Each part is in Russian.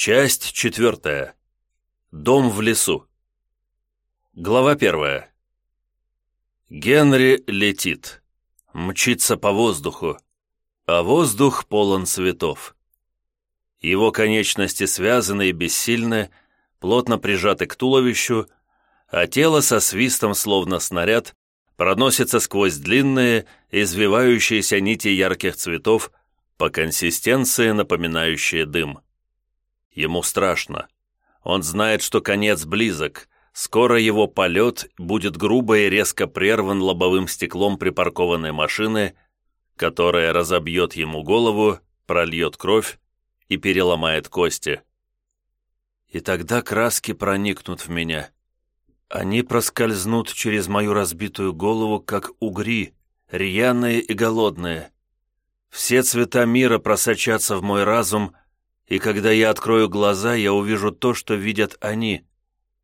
Часть четвертая. Дом в лесу. Глава первая. Генри летит. Мчится по воздуху. А воздух полон цветов. Его конечности связаны и бессильны, плотно прижаты к туловищу, а тело со свистом, словно снаряд, проносится сквозь длинные, извивающиеся нити ярких цветов, по консистенции напоминающие дым. Ему страшно. Он знает, что конец близок. Скоро его полет будет грубо и резко прерван лобовым стеклом припаркованной машины, которая разобьет ему голову, прольет кровь и переломает кости. И тогда краски проникнут в меня. Они проскользнут через мою разбитую голову, как угри, рьяные и голодные. Все цвета мира просочатся в мой разум — и когда я открою глаза, я увижу то, что видят они.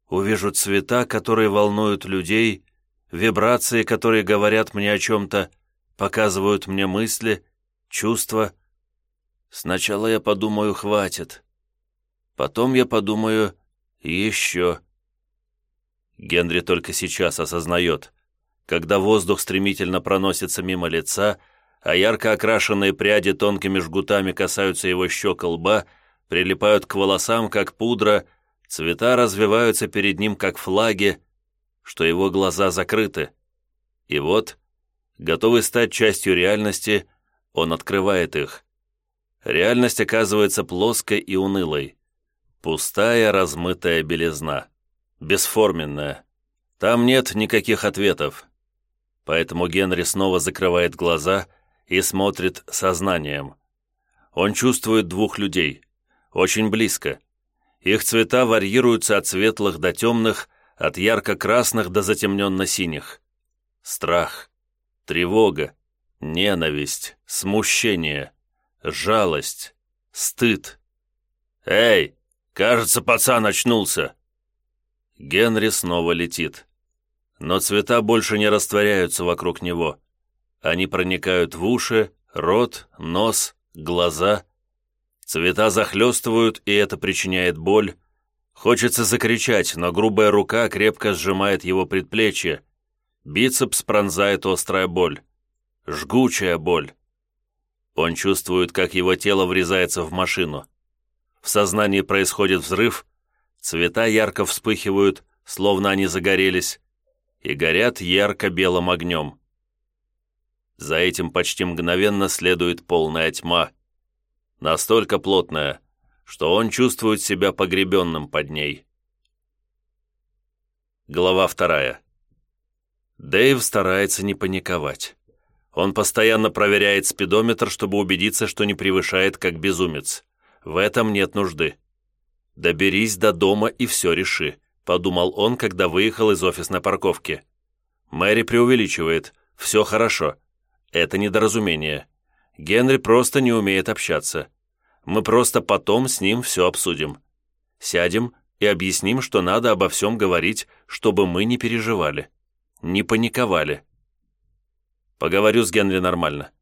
Увижу цвета, которые волнуют людей, вибрации, которые говорят мне о чем-то, показывают мне мысли, чувства. Сначала я подумаю, хватит. Потом я подумаю, еще. Генри только сейчас осознает, когда воздух стремительно проносится мимо лица, а ярко окрашенные пряди тонкими жгутами касаются его щек и лба, прилипают к волосам, как пудра, цвета развиваются перед ним, как флаги, что его глаза закрыты. И вот, готовый стать частью реальности, он открывает их. Реальность оказывается плоской и унылой. Пустая, размытая белизна. Бесформенная. Там нет никаких ответов. Поэтому Генри снова закрывает глаза и смотрит сознанием. Он чувствует двух людей, очень близко. Их цвета варьируются от светлых до темных, от ярко-красных до затемненно-синих. Страх, тревога, ненависть, смущение, жалость, стыд. «Эй, кажется, пацан очнулся!» Генри снова летит. Но цвета больше не растворяются вокруг него. Они проникают в уши, рот, нос, глаза. Цвета захлестывают, и это причиняет боль. Хочется закричать, но грубая рука крепко сжимает его предплечье. Бицепс пронзает острая боль. Жгучая боль. Он чувствует, как его тело врезается в машину. В сознании происходит взрыв, цвета ярко вспыхивают, словно они загорелись, и горят ярко-белым огнем. За этим почти мгновенно следует полная тьма. Настолько плотная, что он чувствует себя погребенным под ней. Глава вторая. Дэйв старается не паниковать. Он постоянно проверяет спидометр, чтобы убедиться, что не превышает как безумец. В этом нет нужды. «Доберись до дома и все реши», — подумал он, когда выехал из офисной парковки. Мэри преувеличивает. «Все хорошо. Это недоразумение. Генри просто не умеет общаться. Мы просто потом с ним все обсудим. Сядем и объясним, что надо обо всем говорить, чтобы мы не переживали, не паниковали. Поговорю с Генри нормально.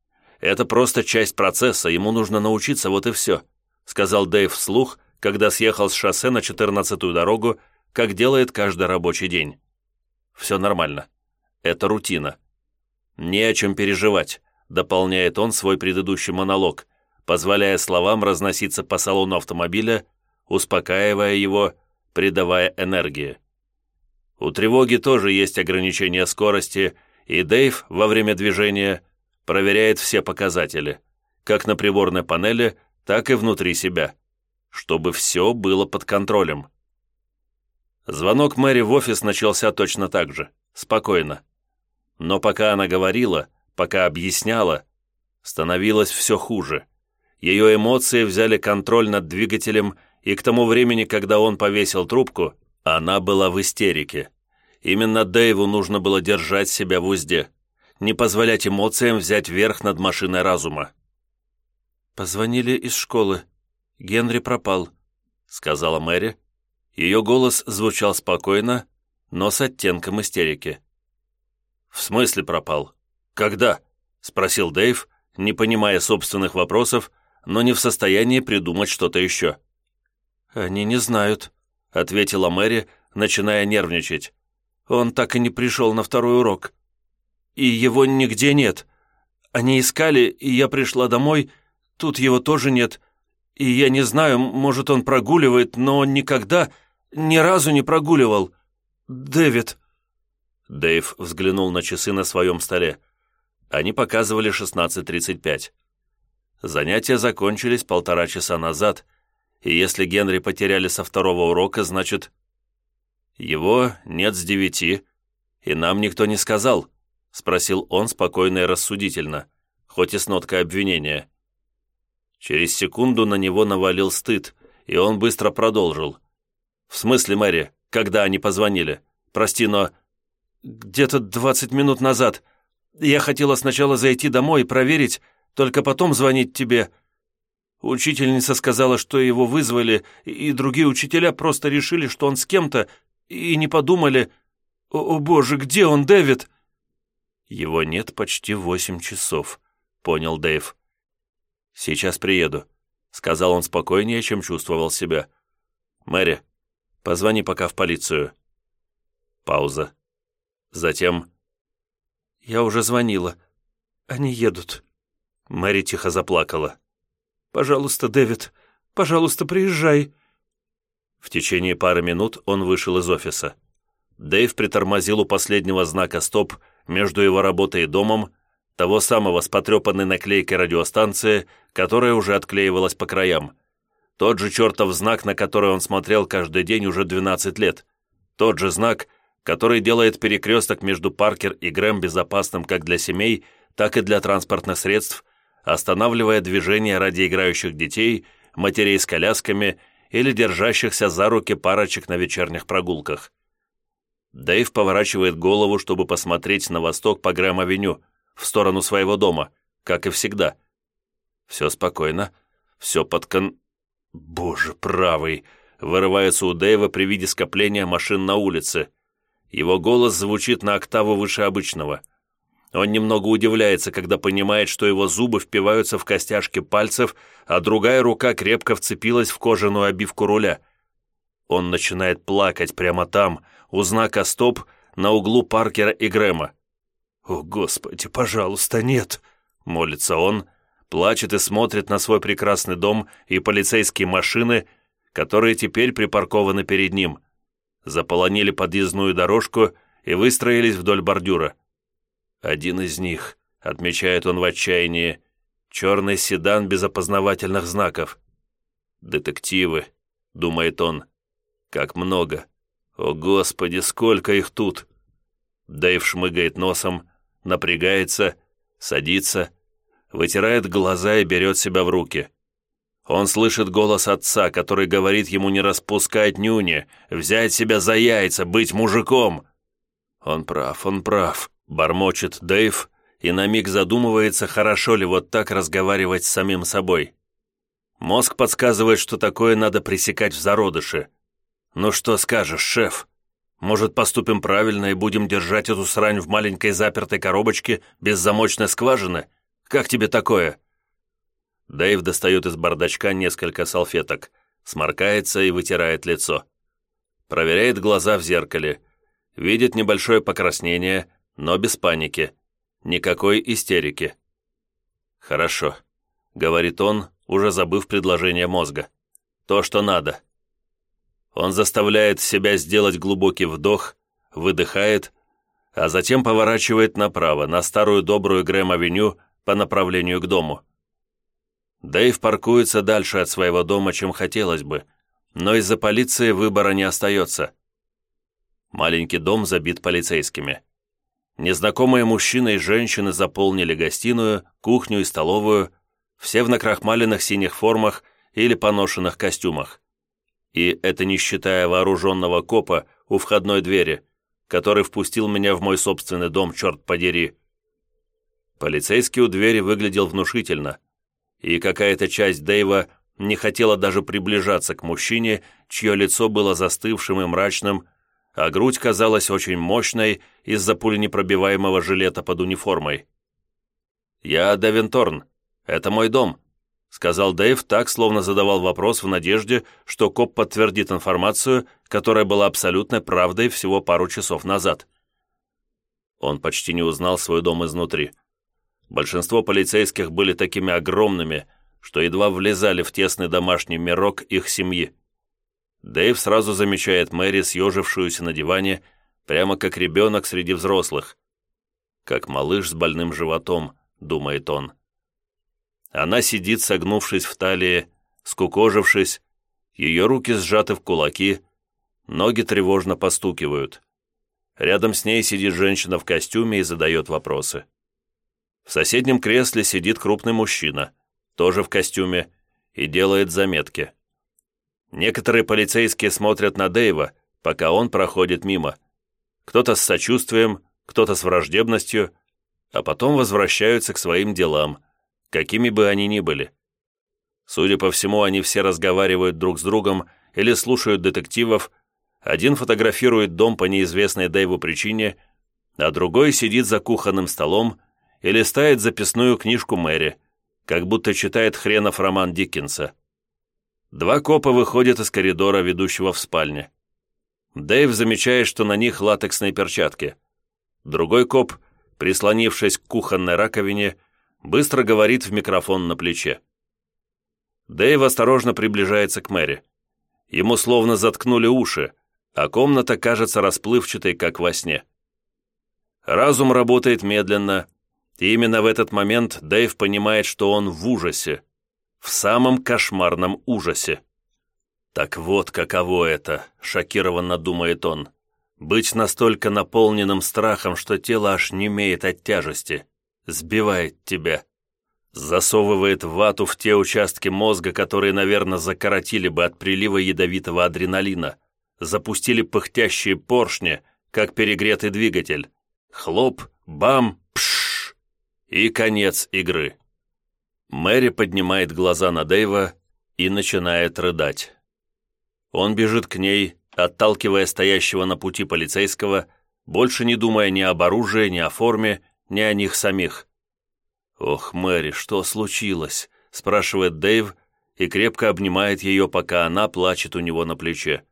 Это просто часть процесса, ему нужно научиться, вот и все», сказал Дэйв вслух, когда съехал с шоссе на 14-ю дорогу, как делает каждый рабочий день. «Все нормально. Это рутина. «Не о чем переживать», — дополняет он свой предыдущий монолог, позволяя словам разноситься по салону автомобиля, успокаивая его, придавая энергии. У тревоги тоже есть ограничение скорости, и Дэйв во время движения проверяет все показатели, как на приборной панели, так и внутри себя, чтобы все было под контролем. Звонок Мэри в офис начался точно так же, спокойно. Но пока она говорила, пока объясняла, становилось все хуже. Ее эмоции взяли контроль над двигателем, и к тому времени, когда он повесил трубку, она была в истерике. Именно Дэйву нужно было держать себя в узде, не позволять эмоциям взять верх над машиной разума. «Позвонили из школы. Генри пропал», — сказала Мэри. Ее голос звучал спокойно, но с оттенком истерики. «В смысле пропал? Когда?» — спросил Дэйв, не понимая собственных вопросов, но не в состоянии придумать что-то еще. «Они не знают», — ответила Мэри, начиная нервничать. «Он так и не пришел на второй урок. И его нигде нет. Они искали, и я пришла домой, тут его тоже нет. И я не знаю, может, он прогуливает, но он никогда, ни разу не прогуливал. Дэвид». Дэйв взглянул на часы на своем столе. Они показывали 16.35. Занятия закончились полтора часа назад, и если Генри потеряли со второго урока, значит... Его нет с девяти, и нам никто не сказал, спросил он спокойно и рассудительно, хоть и с ноткой обвинения. Через секунду на него навалил стыд, и он быстро продолжил. «В смысле, Мэри, когда они позвонили? Прости, но...» «Где-то двадцать минут назад. Я хотела сначала зайти домой и проверить, только потом звонить тебе. Учительница сказала, что его вызвали, и другие учителя просто решили, что он с кем-то, и не подумали... О боже, где он, Дэвид?» «Его нет почти восемь часов», — понял Дэйв. «Сейчас приеду», — сказал он спокойнее, чем чувствовал себя. «Мэри, позвони пока в полицию». Пауза. Затем... «Я уже звонила. Они едут». Мэри тихо заплакала. «Пожалуйста, Дэвид, пожалуйста, приезжай». В течение пары минут он вышел из офиса. Дэйв притормозил у последнего знака «Стоп» между его работой и домом, того самого с потрепанной наклейкой радиостанции, которая уже отклеивалась по краям. Тот же чертов знак, на который он смотрел каждый день уже 12 лет. Тот же знак, который делает перекресток между Паркер и Грэм безопасным как для семей, так и для транспортных средств, останавливая движение ради играющих детей, матерей с колясками или держащихся за руки парочек на вечерних прогулках. Дэйв поворачивает голову, чтобы посмотреть на восток по Грэм-авеню, в сторону своего дома, как и всегда. Все спокойно, все под кон... Боже, правый! Вырывается у Дэйва при виде скопления машин на улице. Его голос звучит на октаву выше обычного. Он немного удивляется, когда понимает, что его зубы впиваются в костяшки пальцев, а другая рука крепко вцепилась в кожаную обивку руля. Он начинает плакать прямо там, у знака «Стоп», на углу Паркера и Грэма. «О, Господи, пожалуйста, нет!» — молится он, плачет и смотрит на свой прекрасный дом и полицейские машины, которые теперь припаркованы перед ним. Заполонили подъездную дорожку и выстроились вдоль бордюра. Один из них, отмечает он в отчаянии, черный седан без опознавательных знаков. «Детективы», — думает он, — «как много! О, Господи, сколько их тут!» Дэйв шмыгает носом, напрягается, садится, вытирает глаза и берет себя в руки. Он слышит голос отца, который говорит ему не распускать нюни, взять себя за яйца, быть мужиком. Он прав, он прав. Бормочет Дэйв и на миг задумывается, хорошо ли вот так разговаривать с самим собой. Мозг подсказывает, что такое надо пресекать в зародыше. «Ну что скажешь, шеф? Может, поступим правильно и будем держать эту срань в маленькой запертой коробочке без замочной скважины? Как тебе такое?» Дэйв достает из бардачка несколько салфеток, сморкается и вытирает лицо. Проверяет глаза в зеркале. Видит небольшое покраснение, но без паники. Никакой истерики. «Хорошо», — говорит он, уже забыв предложение мозга. «То, что надо». Он заставляет себя сделать глубокий вдох, выдыхает, а затем поворачивает направо, на старую добрую Грэм-авеню по направлению к дому. Дэйв паркуется дальше от своего дома, чем хотелось бы, но из-за полиции выбора не остается. Маленький дом забит полицейскими. Незнакомые мужчины и женщины заполнили гостиную, кухню и столовую, все в накрахмаленных синих формах или поношенных костюмах. И это не считая вооруженного копа у входной двери, который впустил меня в мой собственный дом, черт подери. Полицейский у двери выглядел внушительно, и какая-то часть Дэйва не хотела даже приближаться к мужчине, чье лицо было застывшим и мрачным, а грудь казалась очень мощной из-за пуленепробиваемого жилета под униформой. «Я Девин Торн. Это мой дом», — сказал Дэйв так, словно задавал вопрос в надежде, что коп подтвердит информацию, которая была абсолютной правдой всего пару часов назад. Он почти не узнал свой дом изнутри. Большинство полицейских были такими огромными, что едва влезали в тесный домашний мирок их семьи. Дэйв сразу замечает Мэри, съежившуюся на диване, прямо как ребенок среди взрослых. Как малыш с больным животом, думает он. Она сидит, согнувшись в талии, скукожившись, ее руки сжаты в кулаки, ноги тревожно постукивают. Рядом с ней сидит женщина в костюме и задает вопросы. В соседнем кресле сидит крупный мужчина, тоже в костюме, и делает заметки. Некоторые полицейские смотрят на Дэйва, пока он проходит мимо. Кто-то с сочувствием, кто-то с враждебностью, а потом возвращаются к своим делам, какими бы они ни были. Судя по всему, они все разговаривают друг с другом или слушают детективов, один фотографирует дом по неизвестной Дэйву причине, а другой сидит за кухонным столом и листает записную книжку Мэри, как будто читает хренов роман Диккенса. Два копа выходят из коридора, ведущего в спальне. Дэйв замечает, что на них латексные перчатки. Другой коп, прислонившись к кухонной раковине, быстро говорит в микрофон на плече. Дэйв осторожно приближается к Мэри. Ему словно заткнули уши, а комната кажется расплывчатой, как во сне. Разум работает медленно, и именно в этот момент Дэйв понимает, что он в ужасе, в самом кошмарном ужасе. «Так вот каково это», — шокированно думает он, «быть настолько наполненным страхом, что тело аж немеет от тяжести, сбивает тебя» засовывает вату в те участки мозга, которые, наверное, закоротили бы от прилива ядовитого адреналина, запустили пыхтящие поршни, как перегретый двигатель. Хлоп, бам, и конец игры. Мэри поднимает глаза на Дэйва и начинает рыдать. Он бежит к ней, отталкивая стоящего на пути полицейского, больше не думая ни об оружии, ни о форме, ни о них самих. «Ох, Мэри, что случилось?» – спрашивает Дэйв и крепко обнимает ее, пока она плачет у него на плече.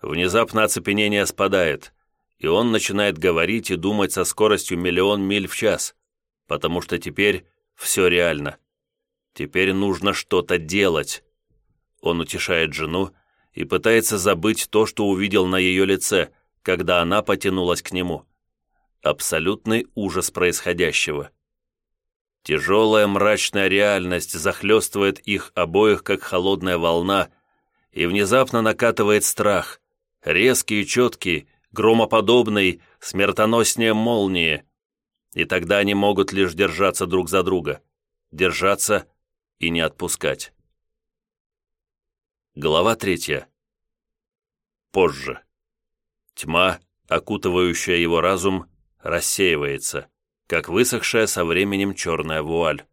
Внезапно оцепенение спадает, и он начинает говорить и думать со скоростью миллион миль в час, потому что теперь все реально. Теперь нужно что-то делать. Он утешает жену и пытается забыть то, что увидел на ее лице, когда она потянулась к нему. Абсолютный ужас происходящего. Тяжелая мрачная реальность захлестывает их обоих, как холодная волна, и внезапно накатывает страх, резкий и четкий, громоподобный, смертоноснее молнии. И тогда они могут лишь держаться друг за друга, держаться и не отпускать. Глава третья. Позже. Тьма, окутывающая его разум, рассеивается, как высохшая со временем черная вуаль.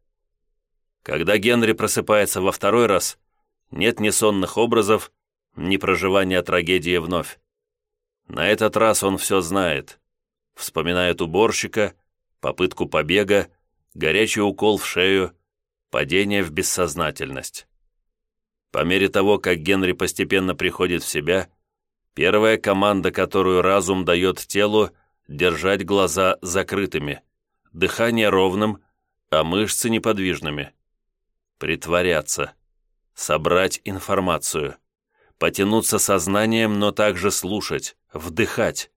Когда Генри просыпается во второй раз, нет ни сонных образов, ни проживания трагедии вновь. На этот раз он все знает. Вспоминает уборщика, попытку побега, горячий укол в шею, падение в бессознательность. По мере того, как Генри постепенно приходит в себя, первая команда, которую разум дает телу, держать глаза закрытыми, дыхание ровным, а мышцы неподвижными. Притворяться. Собрать информацию потянуться сознанием, но также слушать, вдыхать,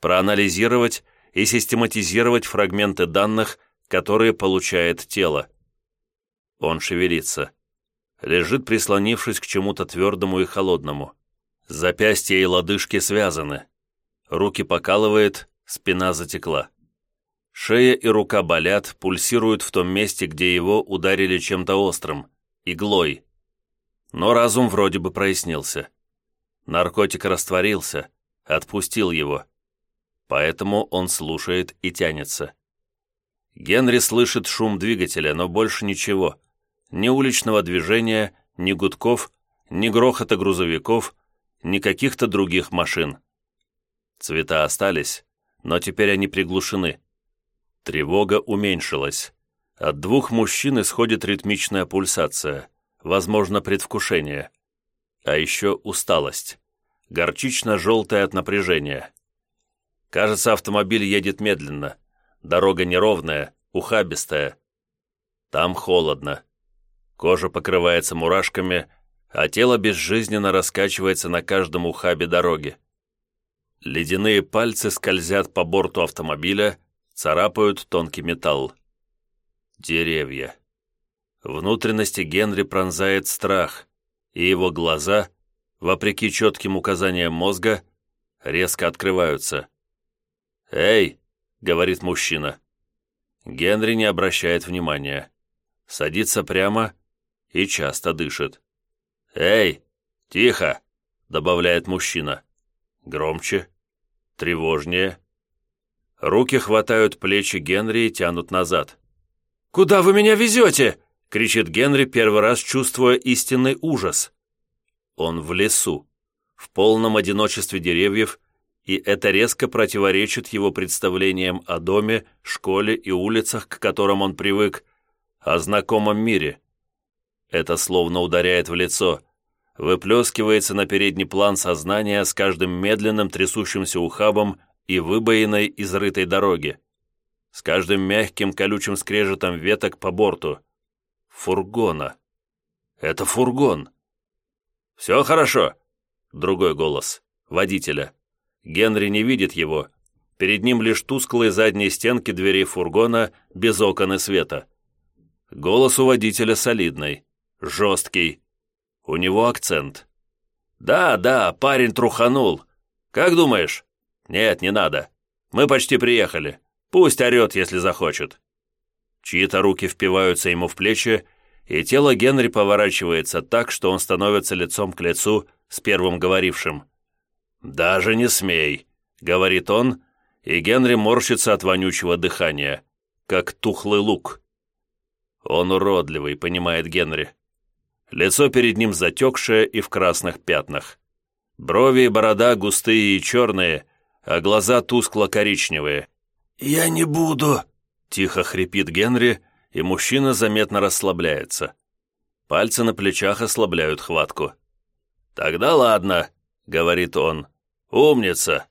проанализировать и систематизировать фрагменты данных, которые получает тело. Он шевелится. Лежит, прислонившись к чему-то твердому и холодному. Запястья и лодыжки связаны. Руки покалывает, спина затекла. Шея и рука болят, пульсируют в том месте, где его ударили чем-то острым, иглой. Но разум вроде бы прояснился. Наркотик растворился, отпустил его. Поэтому он слушает и тянется. Генри слышит шум двигателя, но больше ничего. Ни уличного движения, ни гудков, ни грохота грузовиков, ни каких-то других машин. Цвета остались, но теперь они приглушены. Тревога уменьшилась. От двух мужчин исходит ритмичная пульсация, возможно, предвкушение. А еще усталость, горчично-желтая от напряжения. Кажется, автомобиль едет медленно, дорога неровная, ухабистая. Там холодно. Кожа покрывается мурашками, а тело безжизненно раскачивается на каждом ухабе дороги. Ледяные пальцы скользят по борту автомобиля, царапают тонкий металл. Деревья. Внутренности Генри пронзает страх, и его глаза, вопреки четким указаниям мозга, резко открываются. «Эй!» — говорит мужчина. Генри не обращает внимания. Садится прямо и часто дышит. «Эй! Тихо!» — добавляет мужчина. Громче, тревожнее. Руки хватают плечи Генри и тянут назад. «Куда вы меня везете?» — кричит Генри, первый раз чувствуя истинный ужас. Он в лесу, в полном одиночестве деревьев, и это резко противоречит его представлениям о доме, школе и улицах, к которым он привык, о знакомом мире. Это словно ударяет в лицо, выплескивается на передний план сознания с каждым медленным трясущимся ухабом и выбоиной изрытой дороги, с каждым мягким колючим скрежетом веток по борту. Фургона. Это фургон. «Все хорошо?» Другой голос. Водителя. Генри не видит его. Перед ним лишь тусклые задние стенки дверей фургона без окон и света. Голос у водителя солидный жесткий. У него акцент. «Да, да, парень труханул. Как думаешь?» «Нет, не надо. Мы почти приехали. Пусть орет, если захочет». Чьи-то руки впиваются ему в плечи, и тело Генри поворачивается так, что он становится лицом к лицу с первым говорившим. «Даже не смей», — говорит он, и Генри морщится от вонючего дыхания, как тухлый лук. Он уродливый, понимает Генри. Лицо перед ним затекшее и в красных пятнах. Брови и борода густые и черные, а глаза тускло-коричневые. «Я не буду!» — тихо хрипит Генри, и мужчина заметно расслабляется. Пальцы на плечах ослабляют хватку. «Тогда ладно», — говорит он. «Умница!»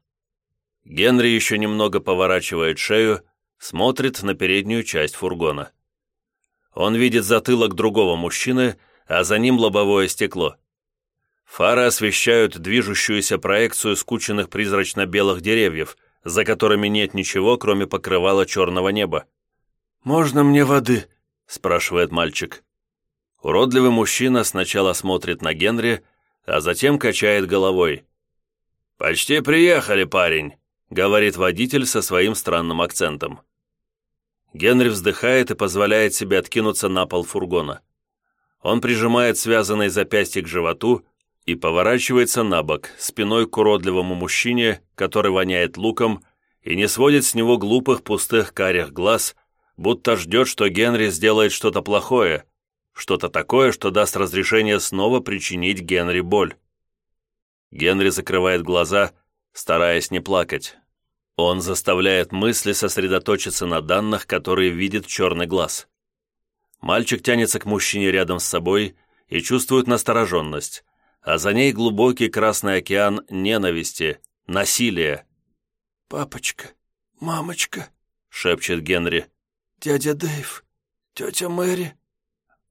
Генри еще немного поворачивает шею, смотрит на переднюю часть фургона. Он видит затылок другого мужчины — а за ним лобовое стекло. Фары освещают движущуюся проекцию скученных призрачно-белых деревьев, за которыми нет ничего, кроме покрывала черного неба. «Можно мне воды?» – спрашивает мальчик. Уродливый мужчина сначала смотрит на Генри, а затем качает головой. «Почти приехали, парень», — говорит водитель со своим странным акцентом. Генри вздыхает и позволяет себе откинуться на пол фургона. Он прижимает связанные запястья к животу и поворачивается на бок, спиной к уродливому мужчине, который воняет луком, и не сводит с него глупых пустых карих глаз, будто ждет, что Генри сделает что-то плохое, что-то такое, что даст разрешение снова причинить Генри боль. Генри закрывает глаза, стараясь не плакать. Он заставляет мысли сосредоточиться на данных, которые видит черный глаз. Мальчик тянется к мужчине рядом с собой и чувствует настороженность, а за ней глубокий красный океан ненависти, насилия. «Папочка, мамочка», — шепчет Генри. «Дядя Дэйв, тетя Мэри».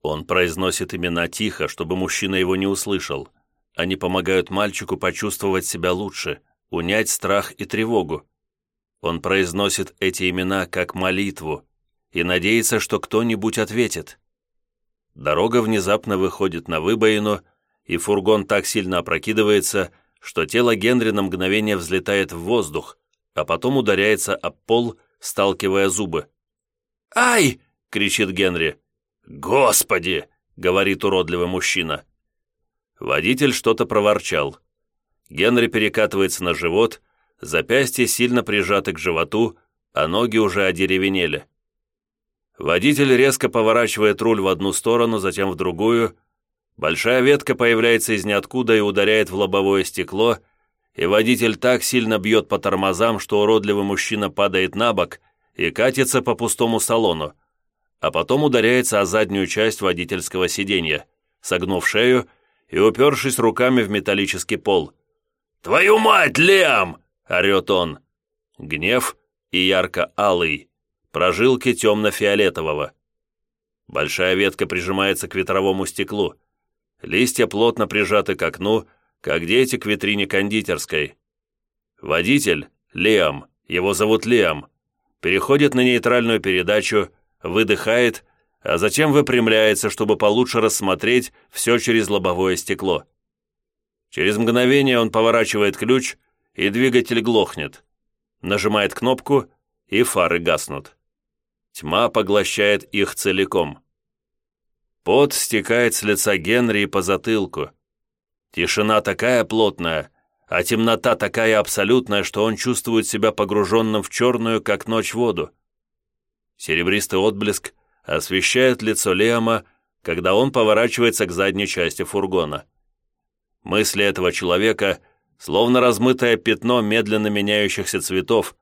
Он произносит имена тихо, чтобы мужчина его не услышал. Они помогают мальчику почувствовать себя лучше, унять страх и тревогу. Он произносит эти имена как молитву, и надеется, что кто-нибудь ответит. Дорога внезапно выходит на выбоину, и фургон так сильно опрокидывается, что тело Генри на мгновение взлетает в воздух, а потом ударяется об пол, сталкивая зубы. «Ай!» — кричит Генри. «Господи!» — говорит уродливый мужчина. Водитель что-то проворчал. Генри перекатывается на живот, запястья сильно прижаты к животу, а ноги уже одеревенели. Водитель резко поворачивает руль в одну сторону, затем в другую. Большая ветка появляется из ниоткуда и ударяет в лобовое стекло, и водитель так сильно бьет по тормозам, что уродливый мужчина падает на бок и катится по пустому салону, а потом ударяется о заднюю часть водительского сиденья, согнув шею и упершись руками в металлический пол. «Твою мать, Лиам!» — орет он. Гнев и ярко-алый, прожилки темно-фиолетового. Большая ветка прижимается к ветровому стеклу. Листья плотно прижаты к окну, как дети к витрине кондитерской. Водитель, Лиам, его зовут Лиам, переходит на нейтральную передачу, выдыхает, а затем выпрямляется, чтобы получше рассмотреть все через лобовое стекло. Через мгновение он поворачивает ключ, и двигатель глохнет. Нажимает кнопку, и фары гаснут. Тьма поглощает их целиком. Пот стекает с лица Генри по затылку. Тишина такая плотная, а темнота такая абсолютная, что он чувствует себя погруженным в черную, как ночь, воду. Серебристый отблеск освещает лицо Лиама, когда он поворачивается к задней части фургона. Мысли этого человека словно размытое пятно медленно меняющихся цветов,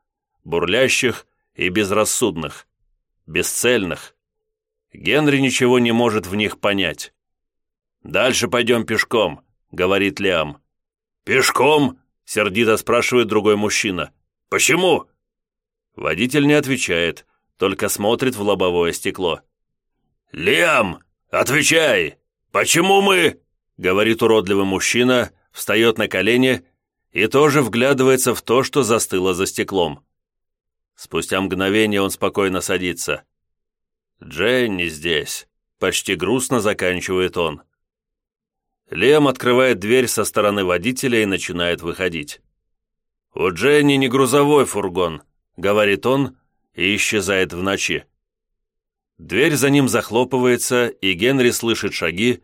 бурлящих и безрассудных, бесцельных. Генри ничего не может в них понять. «Дальше пойдем пешком», — говорит Лиам. «Пешком?» — сердито спрашивает другой мужчина. «Почему?» Водитель не отвечает, только смотрит в лобовое стекло. «Лиам, отвечай! Почему мы...» — говорит уродливый мужчина, встает на колени и тоже вглядывается в то, что застыло за стеклом. Спустя мгновение он спокойно садится. «Дженни здесь», — почти грустно заканчивает он. Лем открывает дверь со стороны водителя и начинает выходить. «У Дженни не грузовой фургон», — говорит он и исчезает в ночи. Дверь за ним захлопывается, и Генри слышит шаги,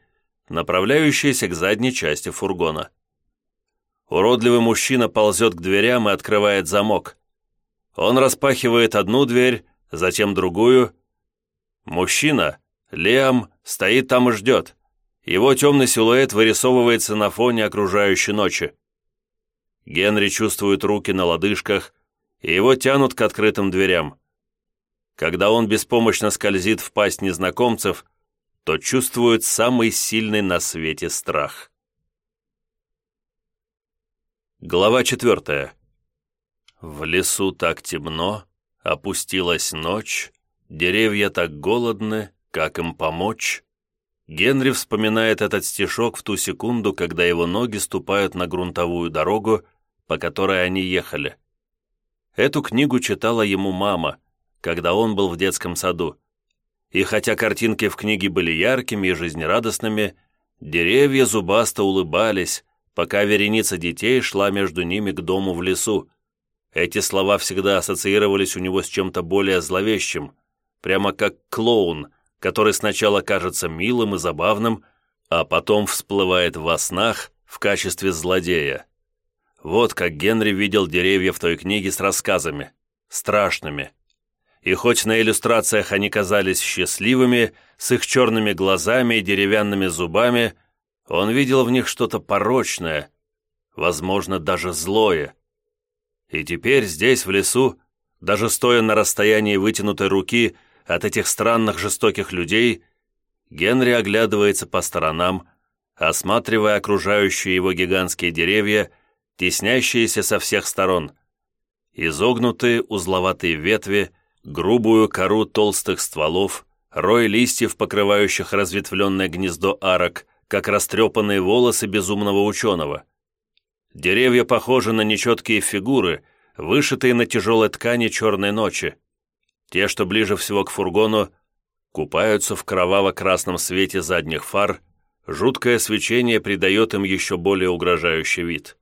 направляющиеся к задней части фургона. Уродливый мужчина ползет к дверям и открывает замок. Он распахивает одну дверь, затем другую. Мужчина, Лиам, стоит там и ждет. Его темный силуэт вырисовывается на фоне окружающей ночи. Генри чувствует руки на лодыжках, и его тянут к открытым дверям. Когда он беспомощно скользит в пасть незнакомцев, то чувствует самый сильный на свете страх. Глава четвертая. В лесу так темно, опустилась ночь, деревья так голодны, как им помочь? Генри вспоминает этот стишок в ту секунду, когда его ноги ступают на грунтовую дорогу, по которой они ехали. Эту книгу читала ему мама, когда он был в детском саду. И хотя картинки в книге были яркими и жизнерадостными, деревья зубасто улыбались, пока вереница детей шла между ними к дому в лесу. Эти слова всегда ассоциировались у него с чем-то более зловещим, прямо как клоун, который сначала кажется милым и забавным, а потом всплывает во снах в качестве злодея. Вот как Генри видел деревья в той книге с рассказами. Страшными. И хоть на иллюстрациях они казались счастливыми, с их черными глазами и деревянными зубами, он видел в них что-то порочное, возможно, даже злое. И теперь здесь, в лесу, даже стоя на расстоянии вытянутой руки, от этих странных жестоких людей, Генри оглядывается по сторонам, осматривая окружающие его гигантские деревья, теснящиеся со всех сторон. Изогнутые узловатые ветви, грубую кору толстых стволов, рой листьев, покрывающих разветвленное гнездо арок, как растрепанные волосы безумного ученого. Деревья похожи на нечеткие фигуры, вышитые на тяжелой ткани черной ночи. Те, что ближе всего к фургону, купаются в кроваво-красном свете задних фар, жуткое свечение придает им еще более угрожающий вид.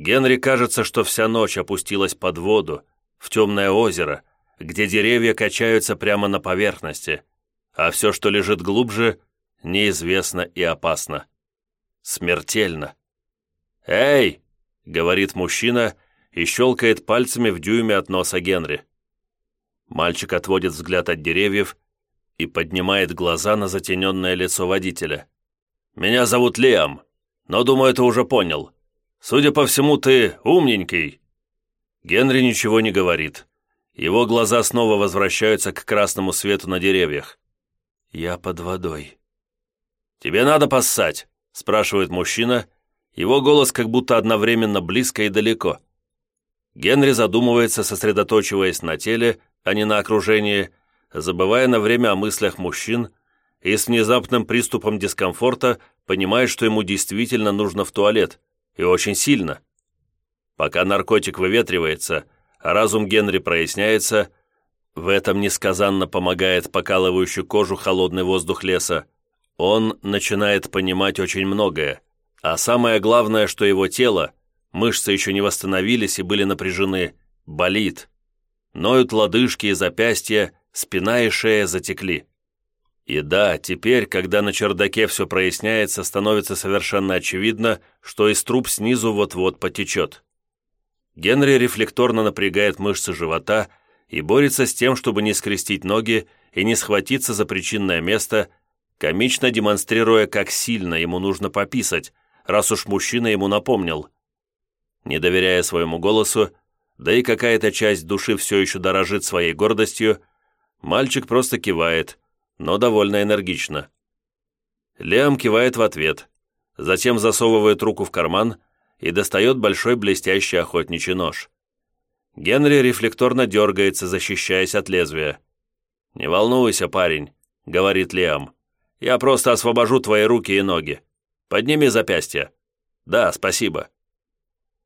Генри кажется, что вся ночь опустилась под воду, в темное озеро, где деревья качаются прямо на поверхности, а все, что лежит глубже, неизвестно и опасно. Смертельно. «Эй!» — говорит мужчина и щелкает пальцами в дюйме от носа Генри. Мальчик отводит взгляд от деревьев и поднимает глаза на затененное лицо водителя. «Меня зовут Лиам, но, думаю, ты уже понял. Судя по всему, ты умненький». Генри ничего не говорит. Его глаза снова возвращаются к красному свету на деревьях. «Я под водой». «Тебе надо поссать?» – спрашивает мужчина. Его голос как будто одновременно близко и далеко. Генри задумывается, сосредоточиваясь на теле, а не на окружении, забывая на время о мыслях мужчин, и с внезапным приступом дискомфорта понимает, что ему действительно нужно в туалет, и очень сильно. Пока наркотик выветривается, а разум Генри проясняется, в этом несказанно помогает покалывающий кожу холодный воздух леса, он начинает понимать очень многое, а самое главное, что его тело, мышцы еще не восстановились и были напряжены, болит. Ноют лодыжки и запястья, спина и шея затекли. И да, теперь, когда на чердаке все проясняется, становится совершенно очевидно, что из труб снизу вот-вот потечет. Генри рефлекторно напрягает мышцы живота и борется с тем, чтобы не скрестить ноги и не схватиться за причинное место, комично демонстрируя, как сильно ему нужно пописать, раз уж мужчина ему напомнил. Не доверяя своему голосу, да и какая-то часть души все еще дорожит своей гордостью, мальчик просто кивает, но довольно энергично. Лиам кивает в ответ, затем засовывает руку в карман и достает большой блестящий охотничий нож. Генри рефлекторно дергается, защищаясь от лезвия. «Не волнуйся, парень», — говорит Лиам. «Я просто освобожу твои руки и ноги. Подними запястье». «Да, спасибо».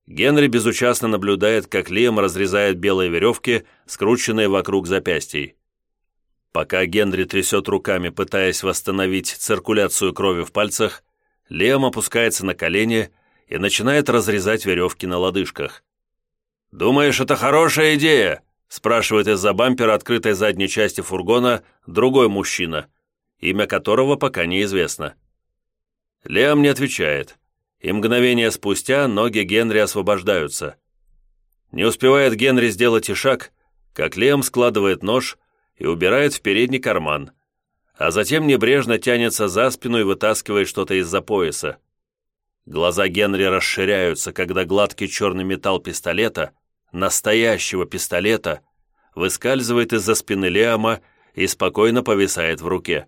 Генри безучастно наблюдает, как Лиам разрезает белые веревки, скрученные вокруг запястий. Пока Генри трясет руками, пытаясь восстановить циркуляцию крови в пальцах, Лиам опускается на колени и начинает разрезать веревки на лодыжках. «Думаешь, это хорошая идея?» спрашивает из-за бампера открытой задней части фургона другой мужчина, имя которого пока неизвестно. Лиам не отвечает, и мгновение спустя ноги Генри освобождаются. Не успевает Генри сделать и шаг, как Лиам складывает нож и убирает в передний карман, а затем небрежно тянется за спину и вытаскивает что-то из-за пояса. Глаза Генри расширяются, когда гладкий черный металл пистолета, настоящего пистолета, выскальзывает из-за спины Лиама и спокойно повисает в руке.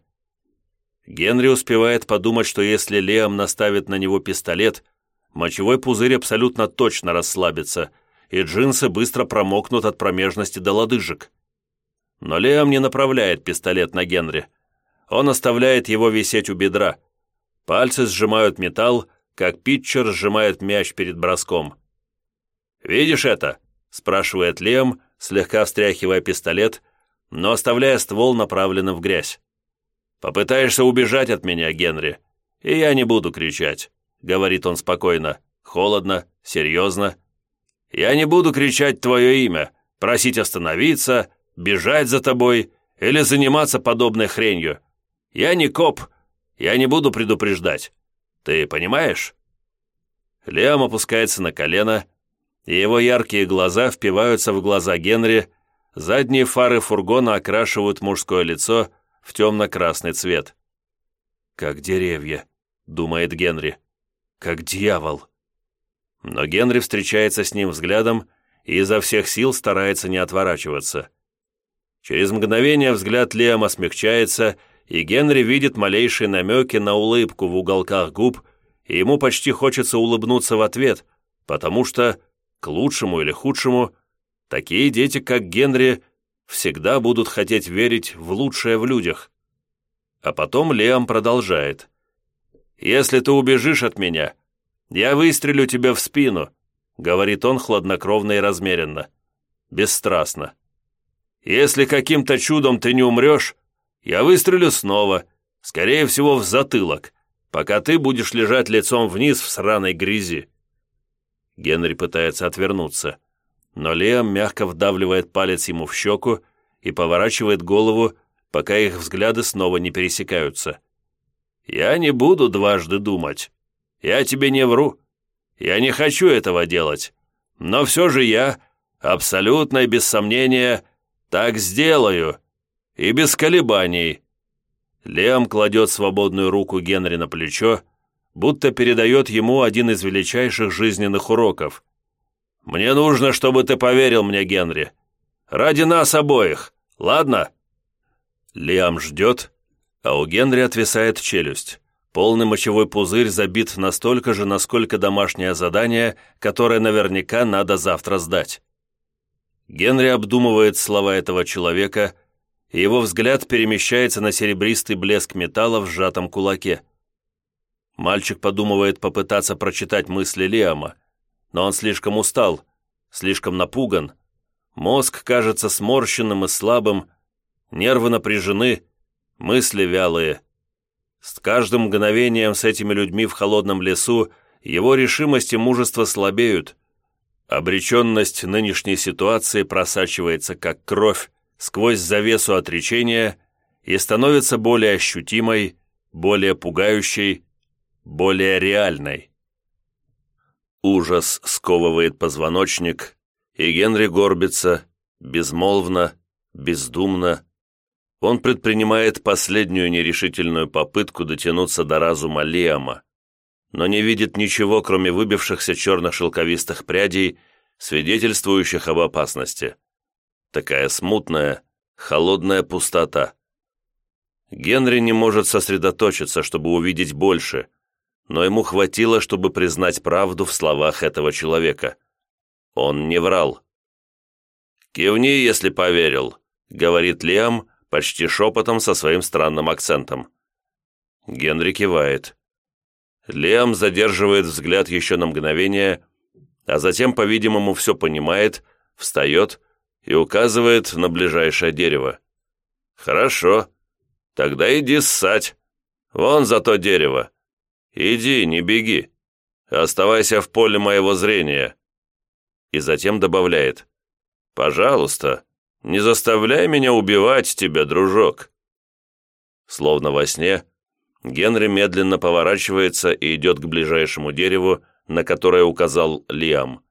Генри успевает подумать, что если Лиам наставит на него пистолет, мочевой пузырь абсолютно точно расслабится, и джинсы быстро промокнут от промежности до лодыжек. Но Лиам не направляет пистолет на Генри. Он оставляет его висеть у бедра. Пальцы сжимают металл, как питчер сжимает мяч перед броском. «Видишь это?» – спрашивает Лиам, слегка встряхивая пистолет, но оставляя ствол направленным в грязь. «Попытаешься убежать от меня, Генри, и я не буду кричать», — говорит он спокойно, холодно, серьезно. «Я не буду кричать твое имя, просить остановиться, бежать за тобой или заниматься подобной хренью. Я не коп, я не буду предупреждать. Ты понимаешь?» Лиам опускается на колено, и его яркие глаза впиваются в глаза Генри, задние фары фургона окрашивают мужское лицо в темно-красный цвет. «Как деревья», — думает Генри, — «как дьявол». Но Генри встречается с ним взглядом и изо всех сил старается не отворачиваться. Через мгновение взгляд Лиама смягчается, и Генри видит малейшие намеки на улыбку в уголках губ, и ему почти хочется улыбнуться в ответ, потому что, к лучшему или худшему, такие дети, как Генри, всегда будут хотеть верить в лучшее в людях. А потом Лиам продолжает. «Если ты убежишь от меня, я выстрелю тебе в спину», говорит он хладнокровно и размеренно, бесстрастно. Если каким-то чудом ты не умрешь, я выстрелю снова, скорее всего, в затылок, пока ты будешь лежать лицом вниз в сраной грязи». Генри пытается отвернуться, но Лиам мягко вдавливает палец ему в щеку и поворачивает голову, пока их взгляды снова не пересекаются. «Я не буду дважды думать. Я тебе не вру. Я не хочу этого делать. Но все же я, абсолютно и без сомнения, «Так сделаю. И без колебаний». Лем кладет свободную руку Генри на плечо, будто передает ему один из величайших жизненных уроков. «Мне нужно, чтобы ты поверил мне, Генри. Ради нас обоих, ладно?» Лиам ждет, а у Генри отвисает челюсть. Полный мочевой пузырь забит настолько же, насколько домашнее задание, которое наверняка надо завтра сдать. Генри обдумывает слова этого человека, и его взгляд перемещается на серебристый блеск металла в сжатом кулаке. Мальчик подумывает попытаться прочитать мысли Лиама, но он слишком устал, слишком напуган. Мозг кажется сморщенным и слабым, нервы напряжены, мысли вялые. С каждым мгновением с этими людьми в холодном лесу его решимость и мужество слабеют. Обреченность нынешней ситуации просачивается как кровь сквозь завесу отречения и становится более ощутимой, более пугающей, более реальной. Ужас сковывает позвоночник, и Генри горбится, безмолвно, бездумно, он предпринимает последнюю нерешительную попытку дотянуться до разума Лиама, но не видит ничего, кроме выбившихся черных шелковистых прядей, свидетельствующих об опасности. Такая смутная, холодная пустота. Генри не может сосредоточиться, чтобы увидеть больше, но ему хватило, чтобы признать правду в словах этого человека. Он не врал. «Кивни, если поверил», — говорит Лиам, почти шепотом со своим странным акцентом. Генри кивает. Лиам задерживает взгляд еще на мгновение, а затем, по-видимому, все понимает, встает и указывает на ближайшее дерево. «Хорошо, тогда иди ссать. Вон за то дерево. Иди, не беги. Оставайся в поле моего зрения». И затем добавляет. «Пожалуйста, не заставляй меня убивать тебя, дружок!» Словно во сне, Генри медленно поворачивается и идет к ближайшему дереву, на которое указал Лиам.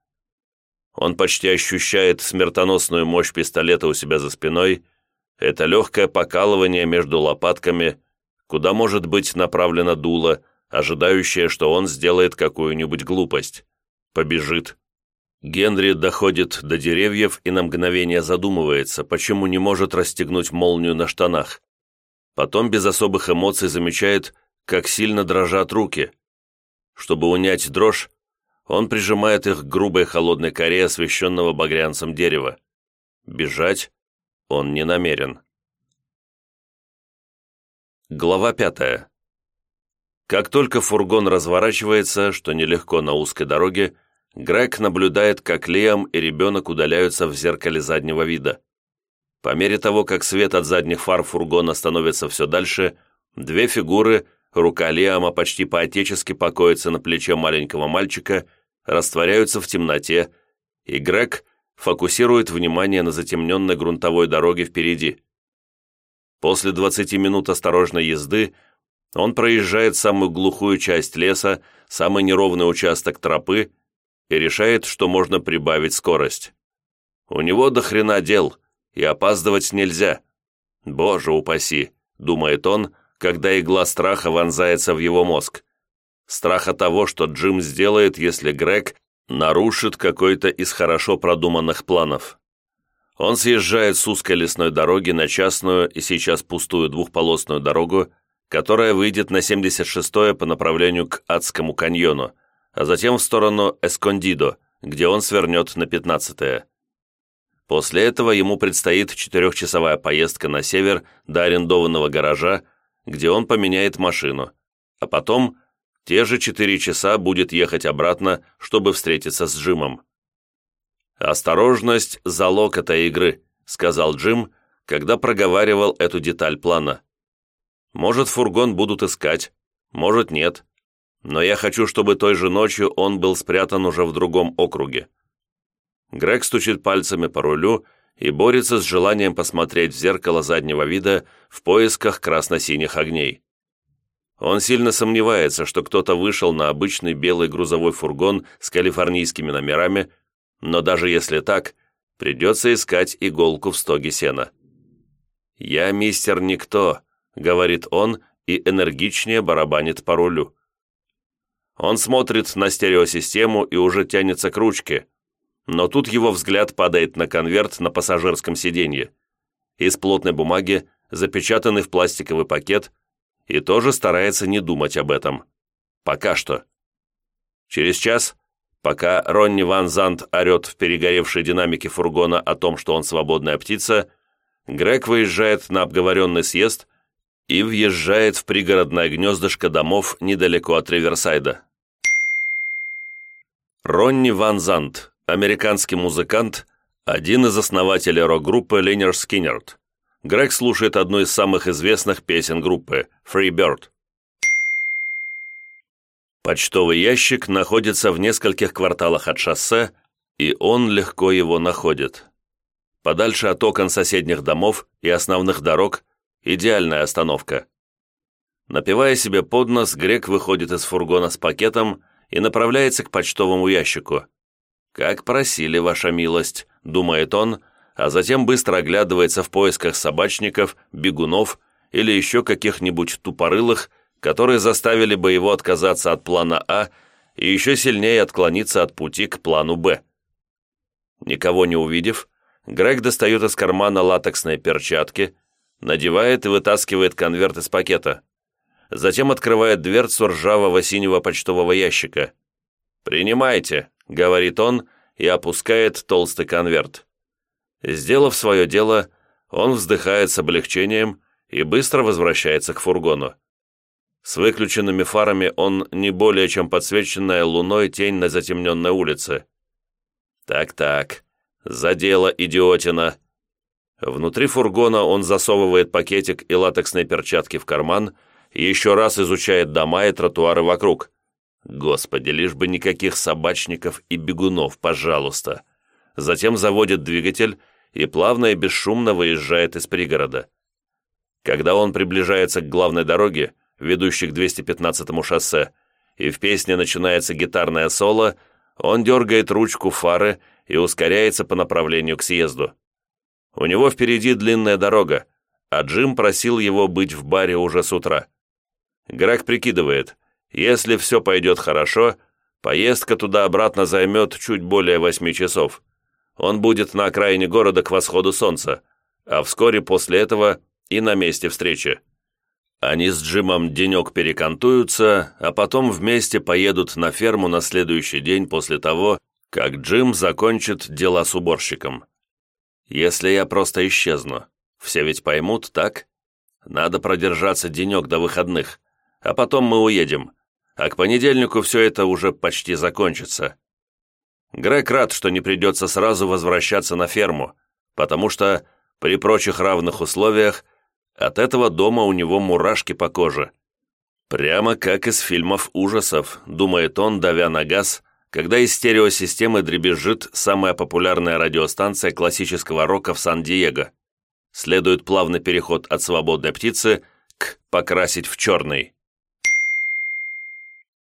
Он почти ощущает смертоносную мощь пистолета у себя за спиной, это легкое покалывание между лопатками, куда может быть направлено дуло, ожидающее, что он сделает какую-нибудь глупость. Побежит. Генри доходит до деревьев и на мгновение задумывается, почему не может расстегнуть молнию на штанах. Потом без особых эмоций замечает, как сильно дрожат руки. Чтобы унять дрожь, он прижимает их к грубой холодной коре освещенного багрянцем дерева. Бежать он не намерен. Глава пятая. Как только фургон разворачивается, что нелегко на узкой дороге, Грег наблюдает, как Лиам и ребенок удаляются в зеркале заднего вида. По мере того, как свет от задних фар фургона становится все дальше, две фигуры, рука Лиама почти по-отечески покоится на плече маленького мальчика, растворяются в темноте, и Грег фокусирует внимание на затемненной грунтовой дороге впереди. После 20 минут осторожной езды он проезжает самую глухую часть леса, самый неровный участок тропы, и решает, что можно прибавить скорость. У него до хрена дел, и опаздывать нельзя. Боже упаси, думает он, когда игла страха вонзается в его мозг. Страха того, что Джим сделает, если Грег нарушит какой-то из хорошо продуманных планов. Он съезжает с узкой лесной дороги на частную и сейчас пустую двухполосную дорогу, которая выйдет на 76-е по направлению к Адскому каньону, а затем в сторону Эскондидо, где он свернет на 15-е. После этого ему предстоит четырехчасовая поездка на север до арендованного гаража, где он поменяет машину, а потом те же четыре часа будет ехать обратно, чтобы встретиться с Джимом. «Осторожность – залог этой игры», – сказал Джим, когда проговаривал эту деталь плана. «Может, фургон будут искать, может, нет но я хочу, чтобы той же ночью он был спрятан уже в другом округе». Грег стучит пальцами по рулю и борется с желанием посмотреть в зеркало заднего вида в поисках красно-синих огней. Он сильно сомневается, что кто-то вышел на обычный белый грузовой фургон с калифорнийскими номерами, но даже если так, придется искать иголку в стоге сена. «Я мистер Никто», — говорит он и энергичнее барабанит по рулю. Он смотрит на стереосистему и уже тянется к ручке, но тут его взгляд падает на конверт на пассажирском сиденье. Из плотной бумаги, запечатанный в пластиковый пакет, и тоже старается не думать об этом. Пока что. Через час, пока Ронни Ван Зант орет в перегоревшей динамике фургона о том, что он свободная птица, Грег выезжает на обговоренный съезд и въезжает в пригородное гнездышко домов недалеко от Риверсайда. Ронни Ван Зант, американский музыкант, один из основателей рок-группы Линер Скиннерт. Грег слушает одну из самых известных песен группы «Free Bird». Почтовый ящик находится в нескольких кварталах от шоссе, и он легко его находит. Подальше от окон соседних домов и основных дорог – идеальная остановка. Напивая себе под нос, Грек выходит из фургона с пакетом и направляется к почтовому ящику. «Как просили, ваша милость», – думает он, а затем быстро оглядывается в поисках собачников, бегунов или еще каких-нибудь тупорылых, которые заставили бы его отказаться от плана А и еще сильнее отклониться от пути к плану Б. Никого не увидев, Грег достает из кармана латексные перчатки, надевает и вытаскивает конверт из пакета. Затем открывает дверцу ржавого синего почтового ящика. «Принимайте», — говорит он и опускает толстый конверт. Сделав свое дело, он вздыхает с облегчением и быстро возвращается к фургону. С выключенными фарами он не более чем подсвеченная луной тень на затемненной улице. Так-так, за дело, идиотина. Внутри фургона он засовывает пакетик и латексные перчатки в карман еще раз изучает дома и тротуары вокруг. Господи, лишь бы никаких собачников и бегунов, пожалуйста. Затем заводит двигатель и плавно и бесшумно выезжает из пригорода. Когда он приближается к главной дороге, ведущий к 215-му шоссе, и в песне начинается гитарное соло, он дергает ручку фары и ускоряется по направлению к съезду. У него впереди длинная дорога, а Джим просил его быть в баре уже с утра. Грег прикидывает, если все пойдет хорошо, поездка туда-обратно займет чуть более восьми часов. Он будет на окраине города к восходу солнца, а вскоре после этого и на месте встречи. Они с Джимом денек перекантуются, а потом вместе поедут на ферму на следующий день после того, как Джим закончит дела с уборщиком. Если я просто исчезну, все ведь поймут, так? Надо продержаться денек до выходных, а потом мы уедем, а к понедельнику все это уже почти закончится. Грег рад, что не придется сразу возвращаться на ферму, потому что при прочих равных условиях от этого дома у него мурашки по коже. Прямо как из фильмов ужасов, думает он, давя на газ, когда из стереосистемы дребезжит самая популярная радиостанция классического рока в Сан-Диего. Следует плавный переход от «Свободной птицы» к «Покрасить в черный».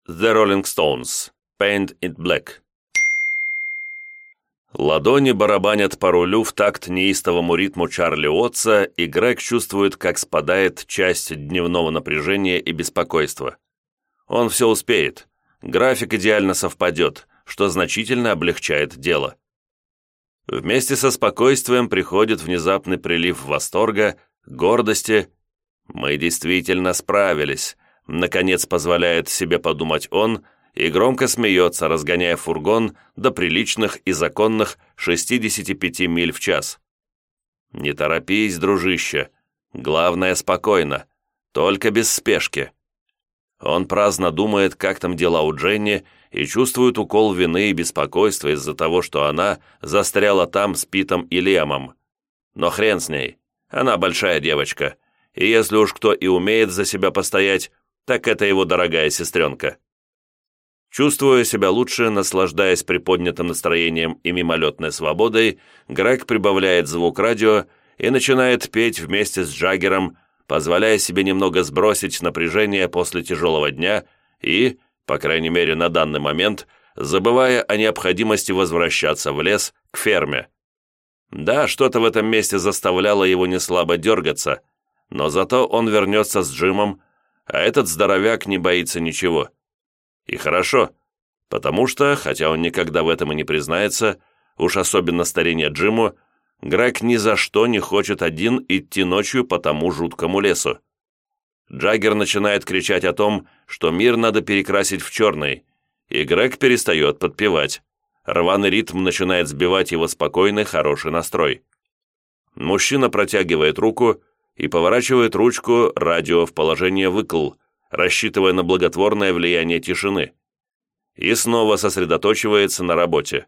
The Rolling Stones. Paint it Black. Ладони барабанят по рулю в такт неистовому ритму Чарли Отца, и Грег чувствует, как спадает часть дневного напряжения и беспокойства. Он все успеет. График идеально совпадет, что значительно облегчает дело. Вместе со спокойствием приходит внезапный прилив восторга, гордости. «Мы действительно справились», — наконец позволяет себе подумать он — и громко смеется, разгоняя фургон до приличных и законных 65 миль в час. «Не торопись, дружище. Главное, спокойно. Только без спешки». Он праздно думает, как там дела у Дженни, и чувствует укол вины и беспокойства из-за того, что она застряла там с Питом и Лемом. Но хрен с ней. Она большая девочка. И если уж кто и умеет за себя постоять, так это его дорогая сестренка. Чувствуя себя лучше, наслаждаясь приподнятым настроением и мимолетной свободой, Грег прибавляет звук радио и начинает петь вместе с Джаггером, позволяя себе немного сбросить напряжение после тяжелого дня и, по крайней мере на данный момент, забывая о необходимости возвращаться в лес к ферме. Да, что-то в этом месте заставляло его неслабо дергаться, но зато он вернется с Джимом, а этот здоровяк не боится ничего. И хорошо, потому что, хотя он никогда в этом и не признается, уж особенно старине Джиму, Грег ни за что не хочет один идти ночью по тому жуткому лесу. Джаггер начинает кричать о том, что мир надо перекрасить в черный, и Грег перестает подпевать. Рваный ритм начинает сбивать его спокойный, хороший настрой. Мужчина протягивает руку и поворачивает ручку радио в положение выкл, рассчитывая на благотворное влияние тишины. И снова сосредоточивается на работе.